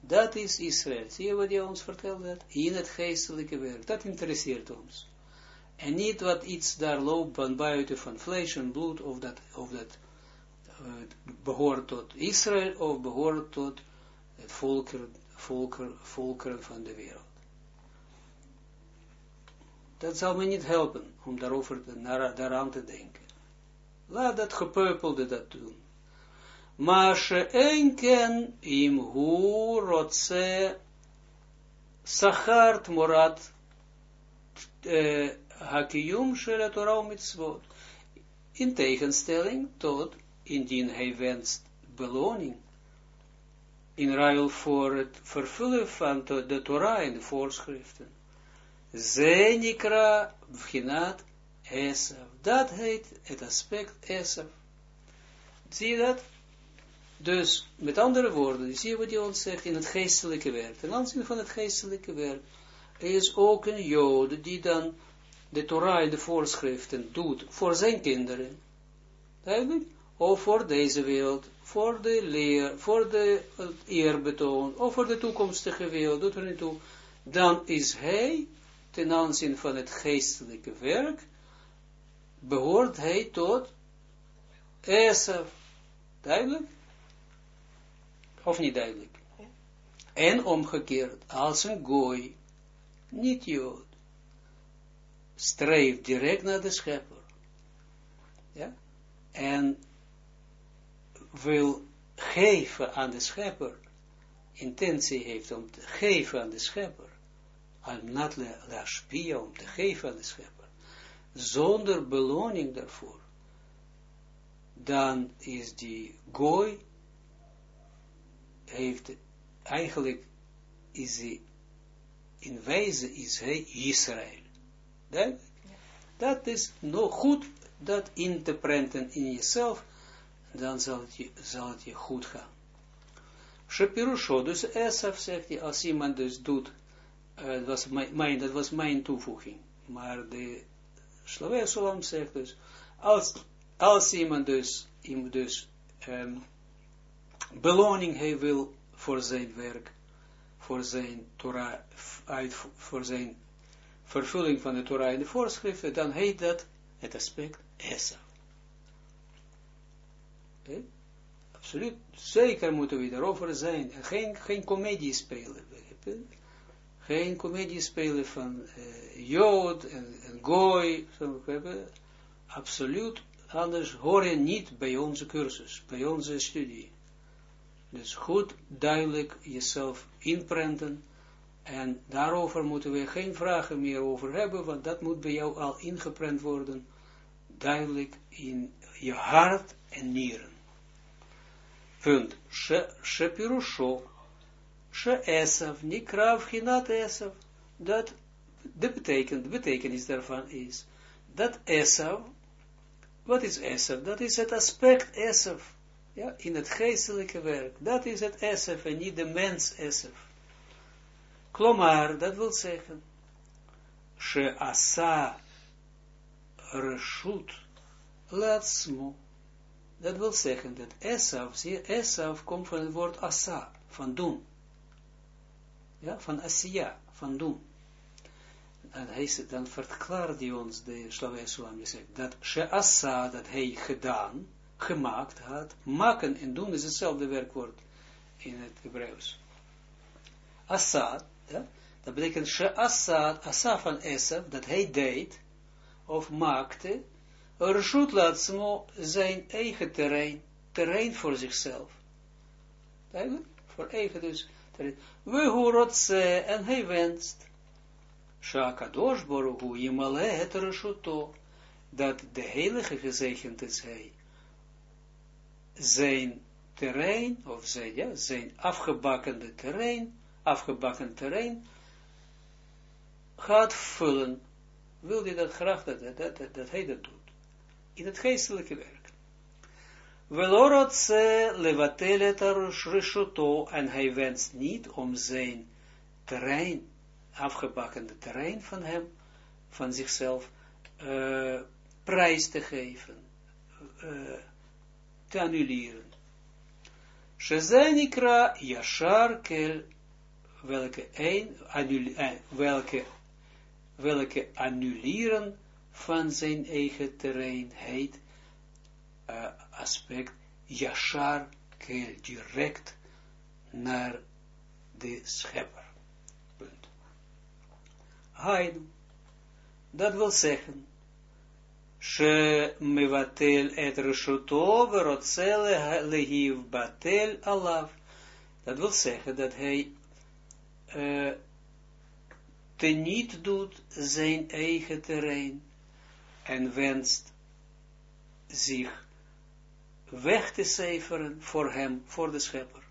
Dat is Israël. Zie je wat hij ons vertelde? In het geestelijke werk. Dat interesseert ons. En niet wat iets daar loopt van buiten van vlees en bloed, of dat, of dat uh, behoort tot Israël, of behoort tot het volker volker, volkeren van de wereld. Dat zal me niet helpen om daarover naar, daaraan te denken. Laat dat gepeupelde dat doen. Maar ze enken im hu rotse sachart morat uh, hakiyum shel Torah mitzvot. In tegenstelling tot, indien hij wenst beloning in ruil voor het vervullen van de Torah en de voorschriften. Zenikra bchinat Esav. Dat heet het aspect Esav. Zie je dat? Dus, met andere woorden, zie je wat hij ons zegt in het geestelijke werk. Ten aanzien van het geestelijke werk is ook een Jood die dan de Torah en de voorschriften doet voor zijn kinderen. Duidelijk? Of voor deze wereld, voor de leer, voor de eerbetoon, of voor de toekomstige wereld, doet er niet toe, dan is hij, ten aanzien van het geestelijke werk, behoort hij tot Esaf. Duidelijk? Of niet duidelijk? En omgekeerd, als een gooi, niet jood, streeft direct naar de schepper. Ja? En wil geven aan de schepper, intentie heeft om te geven aan de schepper, al nat la om te geven aan de schepper, zonder beloning daarvoor, dan is die gooi, heeft eigenlijk, is hij, in wijze is hij Israël. Dat, is nog goed, dat in in jezelf, dan zal het je, zal het je goed gaan. Shapirusho, dus Esaf zegt hij, als iemand dus doet, uh, was mijn, dat was mijn toevoeging, maar de Slavia Solam zegt dus, als, als iemand dus, iemand dus um, beloning hij wil voor zijn werk, voor zijn Torah, uit, voor zijn vervulling van de Torah en de voorschriften, dan heet dat het aspect Esaf. Okay? Absoluut, zeker moeten we daarover zijn. En geen, geen comedie spelen. Geen comedie spelen van uh, Jood en, en Gooi. Absoluut, anders hoor je niet bij onze cursus, bij onze studie. Dus goed duidelijk jezelf inprenten. En daarover moeten we geen vragen meer over hebben, want dat moet bij jou al ingeprent worden. Duidelijk in je hart en nieren. Punt. She pirusho. She esav. Nikrav hinat esav. Dat de betekent, de betekenis daarvan is, dat esav, wat is esav? Dat is het aspect esav ja, in het geestelijke werk. Dat is het Esef en niet de mens Esef. Klomar, dat wil zeggen, She asa reshut latsmo. Dat wil zeggen dat Esaf, zie Esaf komt van het woord asa, van doen. Ja, van asiya, van doen. En hij zegt, dan verklaart hij ons, de Slavij Sulam, zegt, dat She asa, dat hij gedaan, gemaakt had. Maken en doen is hetzelfde werkwoord in het Hebreeuws. Assad, ja, dat betekent she Assad, Assad van Esaf, dat hij deed, of maakte, Rashut Latsmo zijn eigen terrein, terrein voor zichzelf. Duidelijk? Voor eigen dus terrein. We hoorotse, en hij wenst, Shakadosh Baruch Yimale het Rashuto, dat de heilige gezegend is hij, zijn terrein, of zijn, ja, zijn afgebakkende terrein, afgebakken terrein, gaat vullen. Wil hij dat graag dat, dat, dat, hij dat doet. In het geestelijke werk. Velorotse levatele tarishoto, en hij wenst niet om zijn terrein, afgebakkende terrein van hem, van zichzelf, uh, prijs te geven. Uh, te annuleren. Shezenikra Yashar welke, een, annule, welke, welke annuleren van zijn eigen terrein heet uh, aspect Yashar Kel, direct naar de schepper. Punt. Haid, dat wil zeggen, mevatel et reshuto verotze lehiv batel alav. Dat wil zeggen dat hij uh, teniet doet zijn eigen terrein en wenst zich weg te cijferen voor hem, voor de schepper.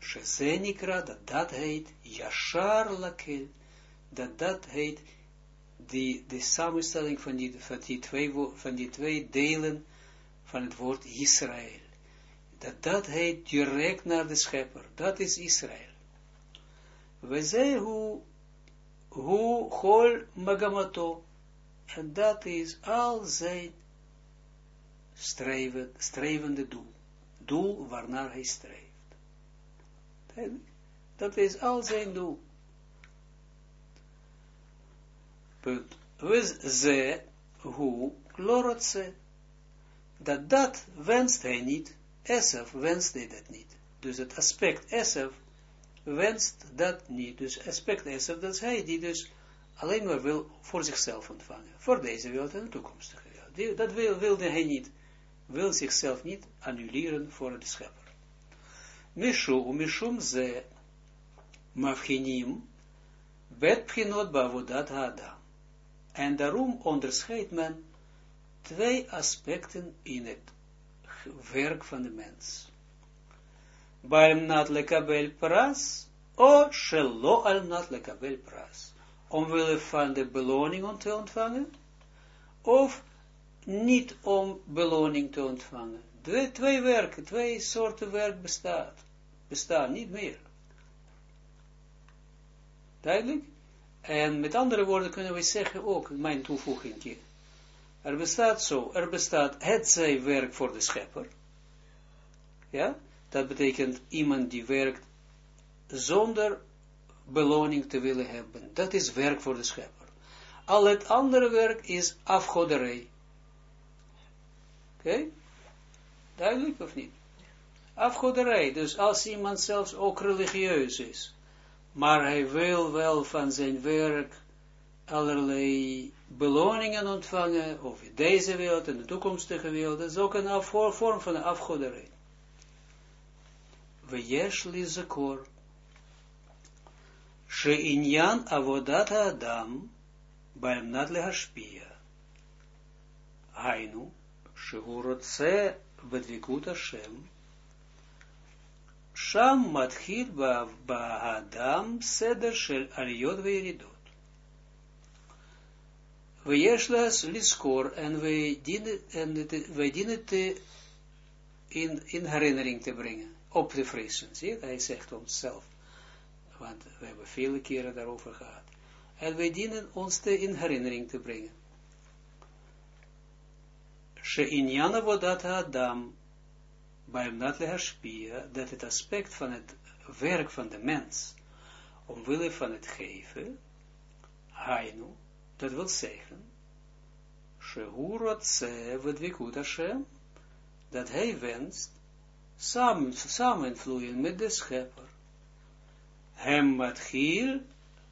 Shezenikra, dat dat heet, Yashar lakel, dat dat heet, die, de samenstelling van die, van, die twee, van die twee delen van het woord Israël. Dat dat heet direct naar de schepper. Dat is Israël. We hoe, hoe hol magamato. En dat is al zijn streven, strevende doel. Doel waarnaar hij streeft. Dat is al zijn doel. Punt. Wes ze, hoe, lorotse. Dat dat wenst hij niet. Esef wenst hij dat niet. Dus het aspect Esef wenst dat niet. Dus aspect Esef, dat hij die dus alleen maar wil voor zichzelf ontvangen. Voor deze wereld en de toekomstige wereld. Dat wil, wilde hij niet. Wil zichzelf niet annuleren voor de schepper. Mishum, mishum ze, mafchinim, bet bavodat adam. En daarom onderscheidt men twee aspecten in het werk van de mens. Baal nat lekabel pras, o shelo al nat lekabel pras. Omwille van de beloning te ontvangen, of niet om beloning te ontvangen. Twee, twee werken, twee soorten werk bestaat, bestaan niet meer. Duidelijk? En met andere woorden kunnen we zeggen ook, mijn toevoeging, er bestaat zo, er bestaat het zij werk voor de schepper, ja, dat betekent iemand die werkt zonder beloning te willen hebben, dat is werk voor de schepper. Al het andere werk is afgoderij. Oké? Duidelijk of niet? Afgoderij, dus als iemand zelfs ook religieus is, maar hij wil wel van zijn werk allerlei beloningen ontvangen, of in deze wereld, in de toekomstige wereld, dat is ook een vorm van afgoderij. We yesh li zakor, she'inyan avodat adam, baim nat lehashpia. Hainu, shehu rotze bedvikut Hashem, Sham matchit ba-adam seder shel aliyot ve'iridot. We jeslas liskor en wij dienen, en wij dienen te in, in herinnering te brengen, op te frissen. Zie hij zegt ons zelf, want we hebben vele keren daarover gehad. En wij dienen ons te in herinnering te brengen. She injana vodat Adam, bij hem dat het aspect van het werk van de mens, omwille van het geven, hainu, dat wil zeggen, Shehurotse vedvikut Hashem, dat hij wenst samen, samenvloeien met de schepper. Hem matchil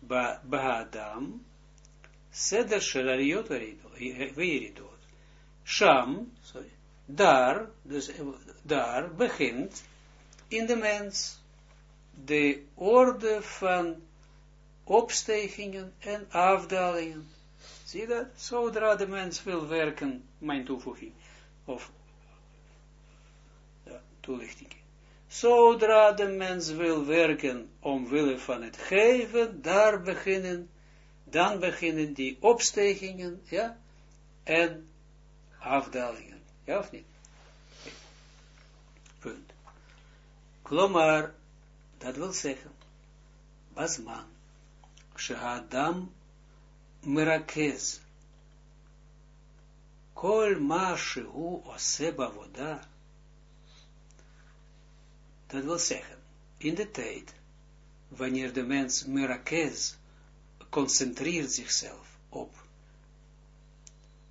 ba Adam, seder shelariot veridot. Sham, sorry, daar, dus daar begint in de mens de orde van opstijgingen en afdalingen. Zie dat? Zodra de mens wil werken, mijn toevoeging, of Zodra de mens wil werken omwille van het geven, daar beginnen, dan beginnen die opstijgingen, ja, en afdalingen. Ja of niet? Punt. Klomar, dat wil zeggen, Basman, Shahadam Merakez, Kol ma shehu dat wil zeggen, in de tijd, wanneer de mens Merakez concentreert zichzelf op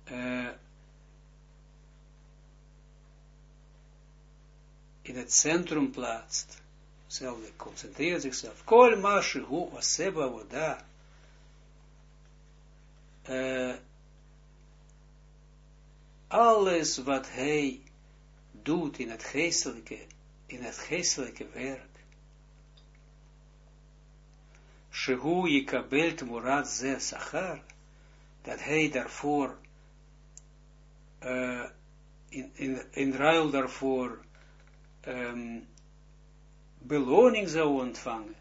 uh, in het centrum plaatst, zelf concentreert zichzelf, kol hu oseba voda, uh, alles wat hij doet in het geestelijke, in het geestelijke werk, Shehu yikabelt murat ze sachar, dat hij daarvoor, uh, in, in, in ruil daarvoor, um, beloning zou ontvangen.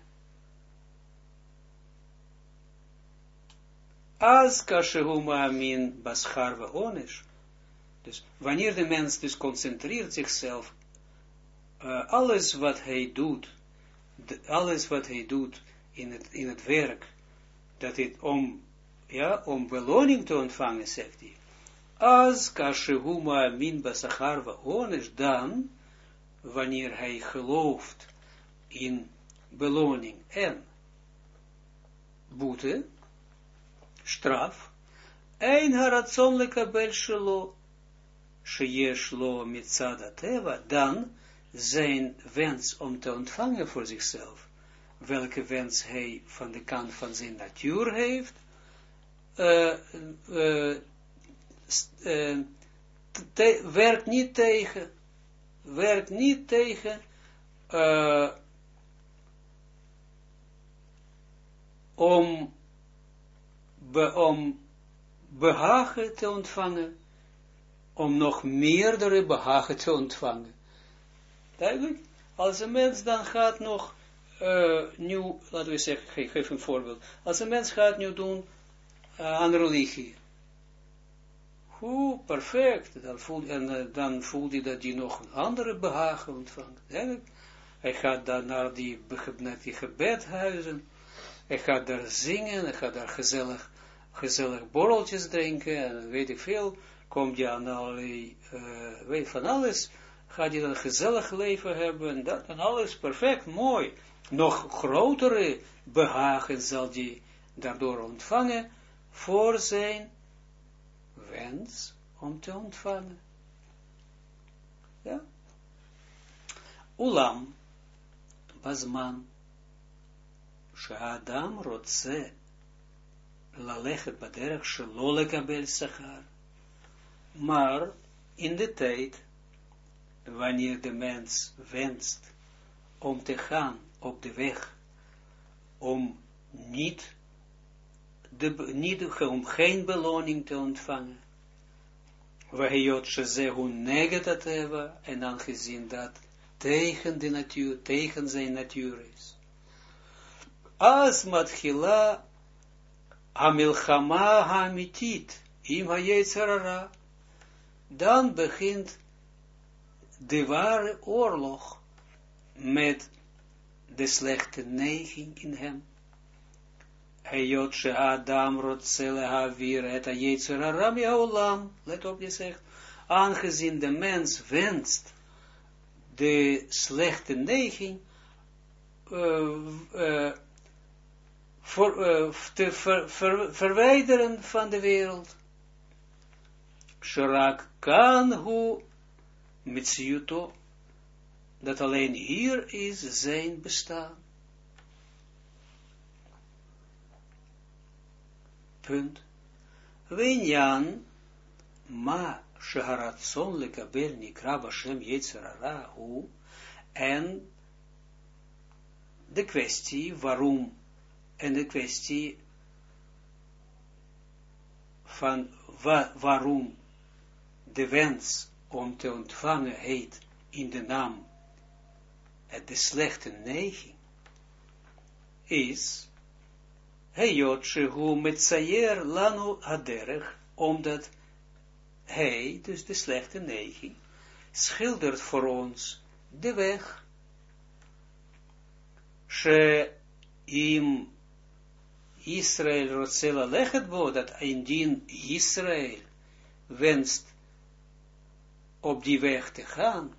Als kashehuma amin bascharve onish. Dus wanneer de mens dus concentreert zichzelf, uh, alles wat hij doet, alles wat hij doet in het, in het werk, dat het om, ja, om beloning te ontvangen, zegt hij. Als kashehuma min basacharva onish, dan wanneer hij gelooft in beloning en boete, straf, een haratzonlijke belshelo, sheyesh lo mitzada teva, dan zijn wens om te ontvangen voor zichzelf, welke wens hij van de kant van zijn natuur heeft, uh, werkt niet tegen werkt niet tegen om, om behagen te ontvangen, om nog meerdere behagen te ontvangen. Duidelijk? Als een mens dan gaat nog uh, nieuw, laten we zeggen, ik geef een voorbeeld. Als een mens gaat nu doen uh, aan religie, hoe perfect. Dan voelt, en uh, dan voelt hij dat hij nog andere behagen ontvangt. Hij gaat dan naar die, naar die gebedhuizen. Hij gaat daar zingen. Hij gaat daar gezellig, gezellig borreltjes drinken. En weet ik veel. Komt hij aan allerlei, weet van alles. Gaat hij een gezellig leven hebben. En dat en alles perfect, mooi. Nog grotere behagen zal hij daardoor ontvangen. Voor zijn wens om te ontvangen. Ja? Ulam, Bazman, She'adam rotze lalechet baderech shelo lekabel sachar. Maar in de tijd, wanneer de mens wenst om te gaan op de weg, om niet, de, niet om geen beloning te ontvangen, Wahiyot shezehu neget ateva, en dan gezien dat tegen de natuur, tegen zijn natuur is. As matchila amilchama hamitit, im hayetzerara, dan begint de ware oorlog met de slechte neiging in hem. Heyot Adam rotzele havir et ha ram olam. Let op, je zegt, aangezien de mens wenst de slechte neiging uh, uh, voor, uh, te ver, ver, verwijderen van de wereld. Sharak kan hu mitsiuto, dat alleen hier is zijn bestaan. Punt. Winjan, ma sheharatzon lekabel nikra bashem yetzerara hu, en de kwestie waarom, en de kwestie van wa, waarom de wens om te ontvangen heet in de naam de slechte neiging, is Heyot shehu metzayer lanu haderech, omdat hij, dus de slechte neiging, schildert voor ons de weg. She im Israël rotzela lechet bo, dat indien Israël wenst op die weg te gaan,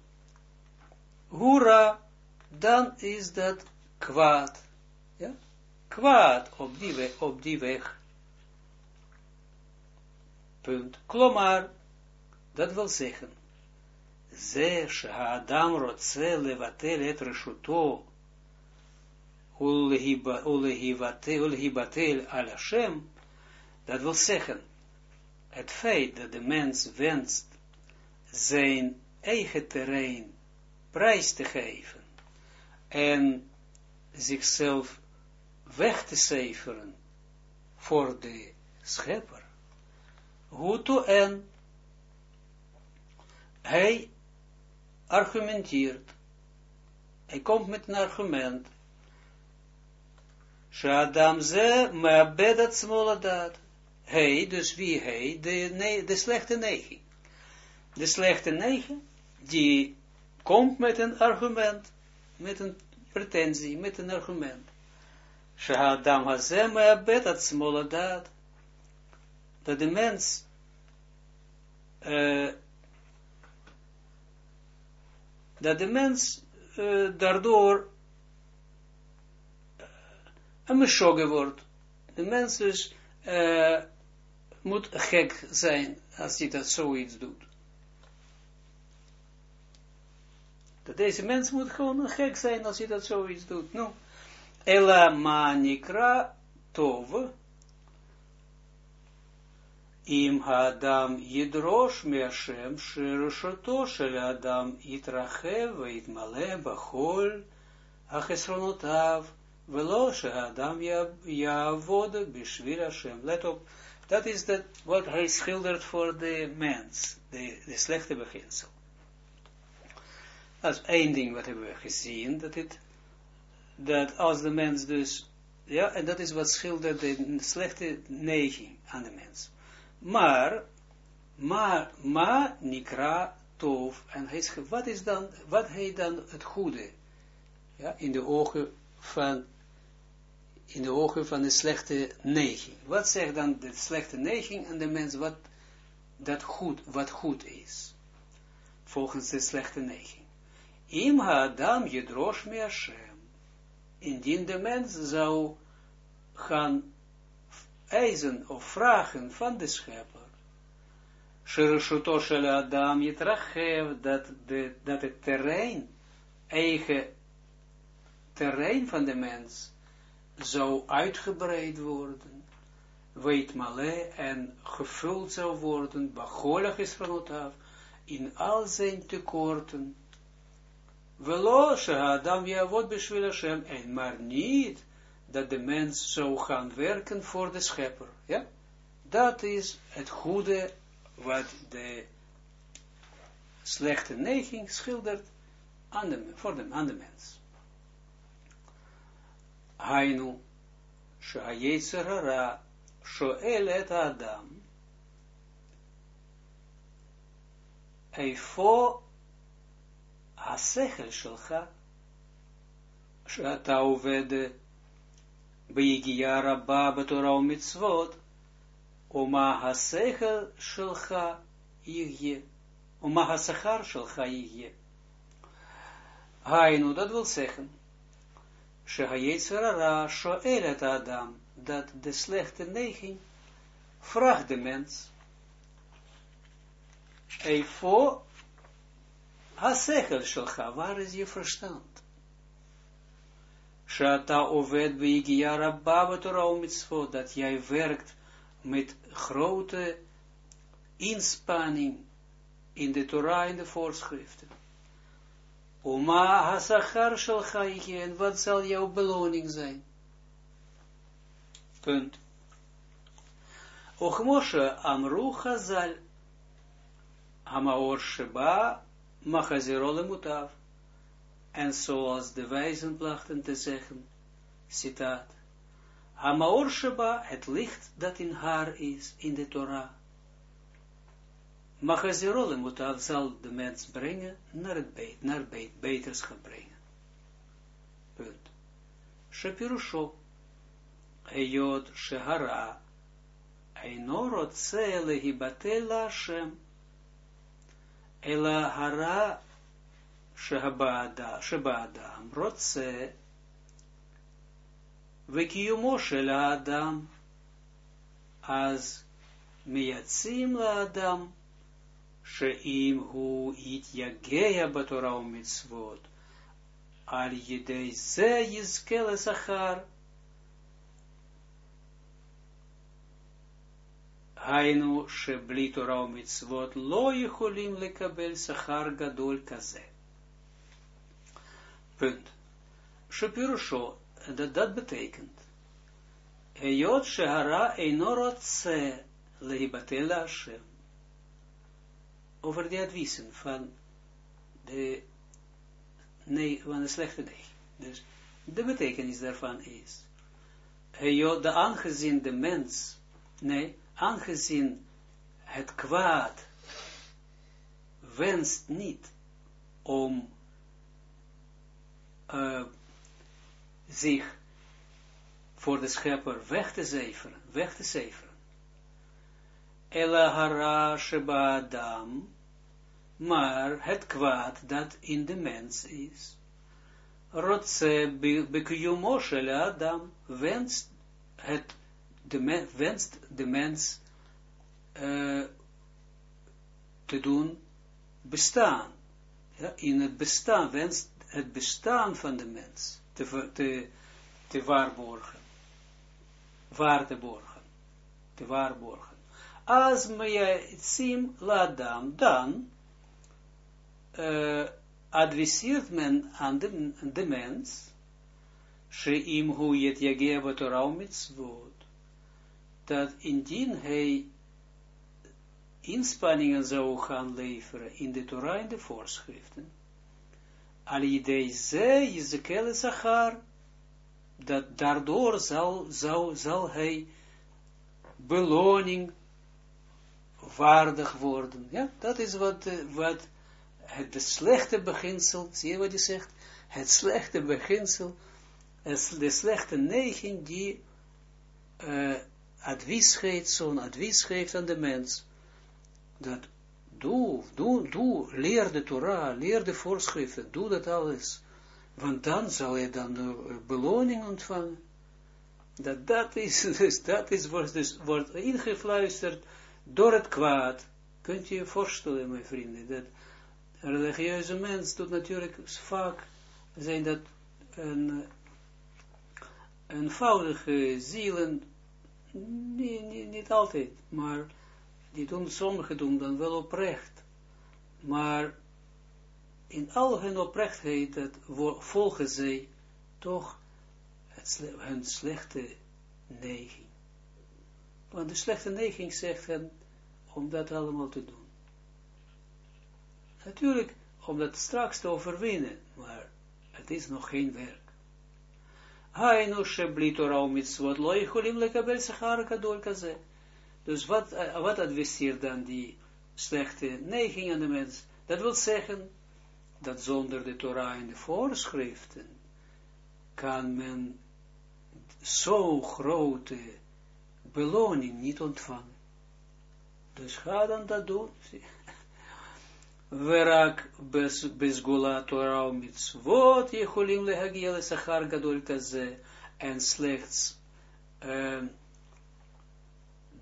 hura, dan is dat kwaad. Ja? kwaad op die weg, op die weg. Punt. Klomar, dat wil zeggen, ze Adam rotze levatel et reshuto ulhibatel al Hashem, dat wil zeggen, het feit dat de mens wenst zijn eigen terrein prijs te geven en zichzelf weg te cijferen voor de schepper. Huto en hij argumenteert. Hij komt met een argument. Shadam ze meabedat smoladat. Hij, dus wie hij, de, de slechte negen. De slechte negen, die komt met een argument, met een pretentie, met een argument. Shahadam hazem meabet at smoladat. Dat de mens uh, dat de mens uh, daardoor uh, een meshoge wordt. De mens dus uh, moet gek zijn als hij dat zoiets doet. Dat deze mens moet gewoon gek zijn als hij dat zoiets doet. Nou, Ela manikra tov. Im hadam yidrosh me'ashem shirushoto shel adam yitrachev ve'itmale achesronotav velo she'adam yavod bishvil Hashem. Let op, dat is dat wat hij schildert voor de mens, de, de slechte beginsel. Is één ding wat hebben we gezien, dat het dat als de mens dus, ja, en dat is wat schildert de slechte neiging aan de mens. Maar, maar, ma nikra tof, en hij zegt, wat is dan, wat heet dan het goede, ja, in de ogen van, in de ogen van de slechte neiging. Wat zegt dan de slechte neiging aan de mens, wat, dat goed, wat goed is, volgens de slechte neiging. Im ha-adam jedrosh me Hashem. Indien de mens zou gaan eisen of vragen van de schepper, Shirushuto shel Adam yitrachev, dat, de, dat het terrein, eigen terrein van de mens, zou uitgebreid worden, weet male en gevuld zou worden, bacholig is van af, in al zijn tekorten, Velo Adam Yavod Beshvil Hashem, en maar niet dat de mens zou gaan werken voor de schepper. Ja? Dat is het goede wat de slechte neiging schildert aan de, voor de, aan de mens. Hainu, Sha'ayetzer Hara, Shoel et Adam, Eifo השכל שלך, שאתה עובד ביגיעה רבה בתורה ומצוות, ומה השכל שלך יהיה, ומה השכר שלך יהיה. היינו, dat wil zeggen, שהיצר הרע שואל את האדם, dat de slechte neiging vraagt de mens, איפה Hasechel shelcha, waar is je verstand? Shata oved beigia rabba Torah mitzvot, dat jij werkt met grote inspanning in de Torah en de voorschriften. Oma hasachar shelcha en wat zal jouw beloning zijn? Punt. Ochmoshe amru chazal, hamaor sheba, Machazirole mutaf. En zoals de wijzen plachten te zeggen, citaat, Hamaor Sheba, het licht dat in haar is, in de Torah. Machazirole mutaf zal de mens brengen naar het beet, naar beet, beterschap brengen. Punt. Shapirusho, Eyot Shehara, Einorot Zele Hibatela Hashem, Ela hara שבאדם רוצה וקיומו של האדם, אז מייצאים לאדם שאם הוא יתייגע בתורה ומצוות, על ידי זה יזכה לשכר Hainu shebli Torah mitzvot lo yicholim lekabel sachar gadol kaze. Punt. Shepirusho, dat dat betekent. Heyot shehara einorot se lehibatela Hashem. Over die adviezen van de, nee, van de slechte nee. Dus de betekenis daarvan is. Heyot, de aangezien de mens, nee, aangezien het kwaad wenst niet om uh, zich voor de schepper weg te zeveren, weg te zeveren. Ella hara sheba adam, maar het kwaad dat in de mens is. Rotse bekuyumo adam, wenst het de men, wenst de mens uh, te doen bestaan. Ja, in het bestaan, wenst het bestaan van de mens te, te, te waarborgen. Waar te borgen. Te waarborgen. Als me sim ladam, dan uh, adviseert men aan de, mens, sheim hu yet mitzvot, dat indien hij inspanningen zou gaan leveren in de Torah en de voorschriften, al idee ze is de kele zachar, dat daardoor zal, zal, zal hij beloning waardig worden. Ja, dat is wat, wat het slechte beginsel, zie je wat hij zegt? Het slechte beginsel, de slechte neiging die uh, advies geeft, zo'n advies geeft aan de mens, dat doe, doe, doe, leer de Torah, leer de voorschriften, doe dat alles, want dan zal je dan de beloning ontvangen. Dat, dat is, dus, dat is, wordt, dus, wordt ingefluisterd door het kwaad. Kunt je je voorstellen, mijn vrienden, dat religieuze mens doet natuurlijk vaak, zijn dat een eenvoudige zielen, niet, niet, niet altijd, maar die doen, sommigen doen dan wel oprecht, maar in al hun oprechtheid dat volgen zij toch het, hun slechte neiging. Want de slechte neiging zegt hen om dat allemaal te doen. Natuurlijk, om dat straks te overwinnen, maar het is nog geen werk. Lo yicholim lekabel sechar gadol kaze. Dus wat, uh, wat adviseert dan die slechte neiging aan de mens? Dat wil zeggen, dat zonder de Torah en de voorschriften, kan men zo'n grote beloning niet ontvangen. Dus ga dan dat doen. Verak bezgula Torah mitzvot jecholim lehagiel sachar gadol kaze en slechts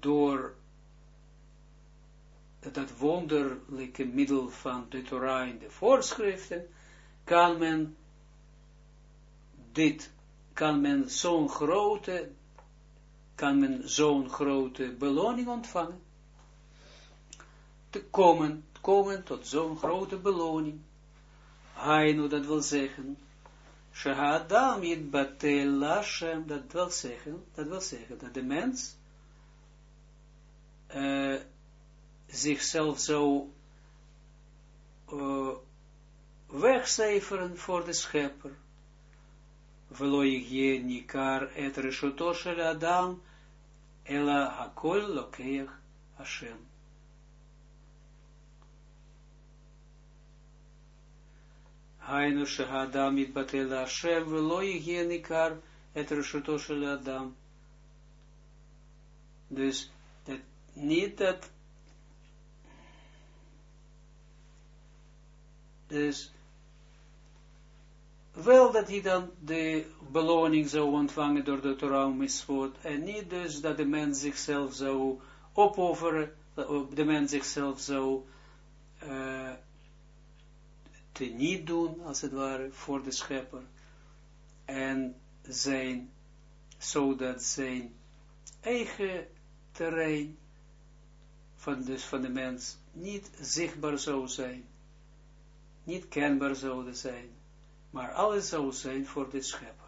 door dat wonderlijke middel van de Torah in de voorschriften, kan men dit, kan men zo'n grote, kan men zo'n grote beloning ontvangen. Te komen, komen tot zo'n grote beloning. Hainu, dat wil zeggen, Shahadam yit batel lashem, dat wil zeggen, dat wil zeggen, dat de mens uh, zichzelf zou uh, wegcijferen voor de schepper. Veloig je nikar et reshoto shel Adam, ela hakol lokeach Hashem. Hainu shehadam mitbatel Hashem, veloig je nikar et reshoto shel Adam. Dus, dat, niet dat Dus wel dat hij dan de beloning zou ontvangen door de Torah misvoort, en niet dus dat de mens zichzelf zou opofferen, de mens zichzelf zou uh, te niet doen, als het ware, voor de schepper, en zijn, zodat zijn eigen terrein van, dus van de mens niet zichtbaar zou zijn niet kenbaar zouden zijn, maar alles zou zijn voor de schepper.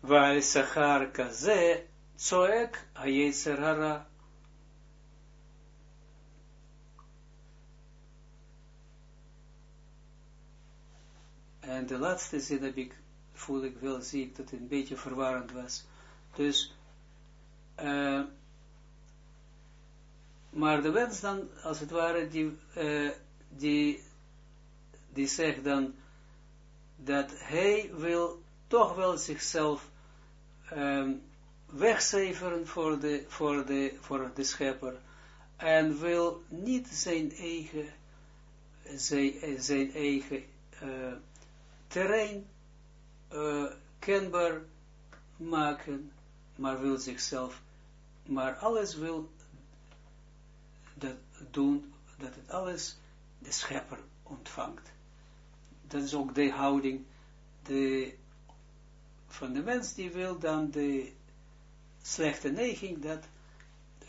Waar Sachar kaze, tzoek hayetzer hara. En de laatste zin heb ik, voel ik wel, zie ik dat het een beetje verwarrend was. Dus, uh, maar de wens dan, als het ware, die, uh, die, die zegt dan, dat hij wil toch wel zichzelf um, wegcijferen voor de, voor, de, voor de schepper, en wil niet zijn eigen, zijn, zijn eigen uh, terrein uh, kenbaar maken, maar wil zichzelf, maar alles wil dat doen, dat het alles de schepper ontvangt. Dat is ook de houding de, van de mens die wil dan de slechte neiging dat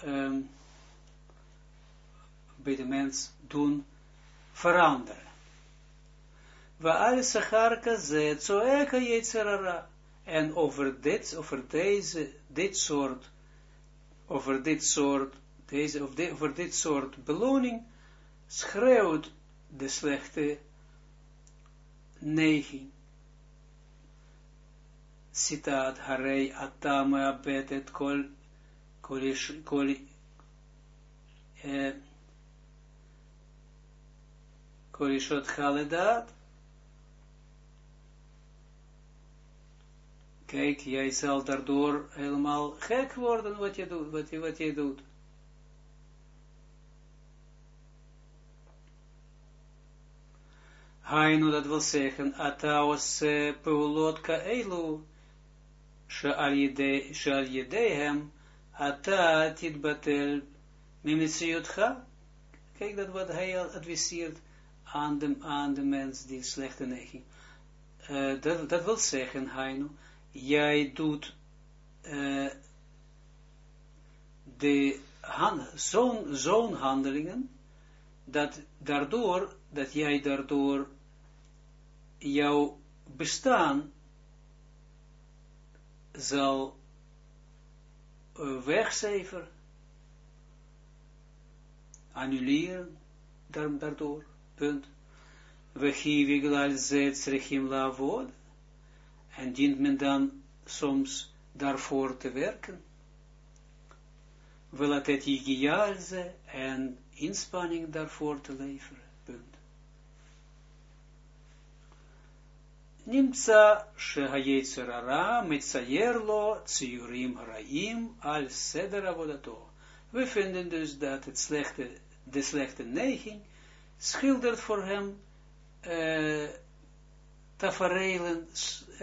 um, bij de mens doen veranderen. Waar Sacharka zet, zo eka jetzerara. En over dit, over deze, dit soort, over dit soort deze, of de, voor dit soort beloning, schreeuwt de slechte neiging. Citaat, Harei atame abetet kol, kolish, kol, eh, kolishot chaledaat. Kijk, jij zal daardoor helemaal gek worden wat je doet, wat je, wat je doet. Hainu, dat wil zeggen, ataos peulot kaelu, she'al yedehem, ata titbatel mimitsiyotcha. Kijk dat wat hij adviseert aan de, aan de mens die slechte neiging. Uh, dat, dat wil zeggen, Heino, jij doet uh, de zo'n zo'n handelingen, dat daardoor, dat jij daardoor jouw bestaan zal uh, wegcijferen, annuleren, daardoor, punt. We geven rechim lavod, en dient men dan soms daarvoor te werken. We laten het ideaalse en inspanning daarvoor te leveren. Punt. Nimtza shehayetzer ara tsiurim haraim al seder avodato. We vinden dus dat het slechte, de slechte neiging schildert voor hem uh, taferelen,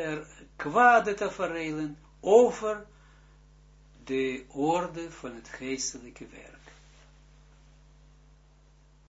er, kwade taferelen over de orde van het geestelijke werk.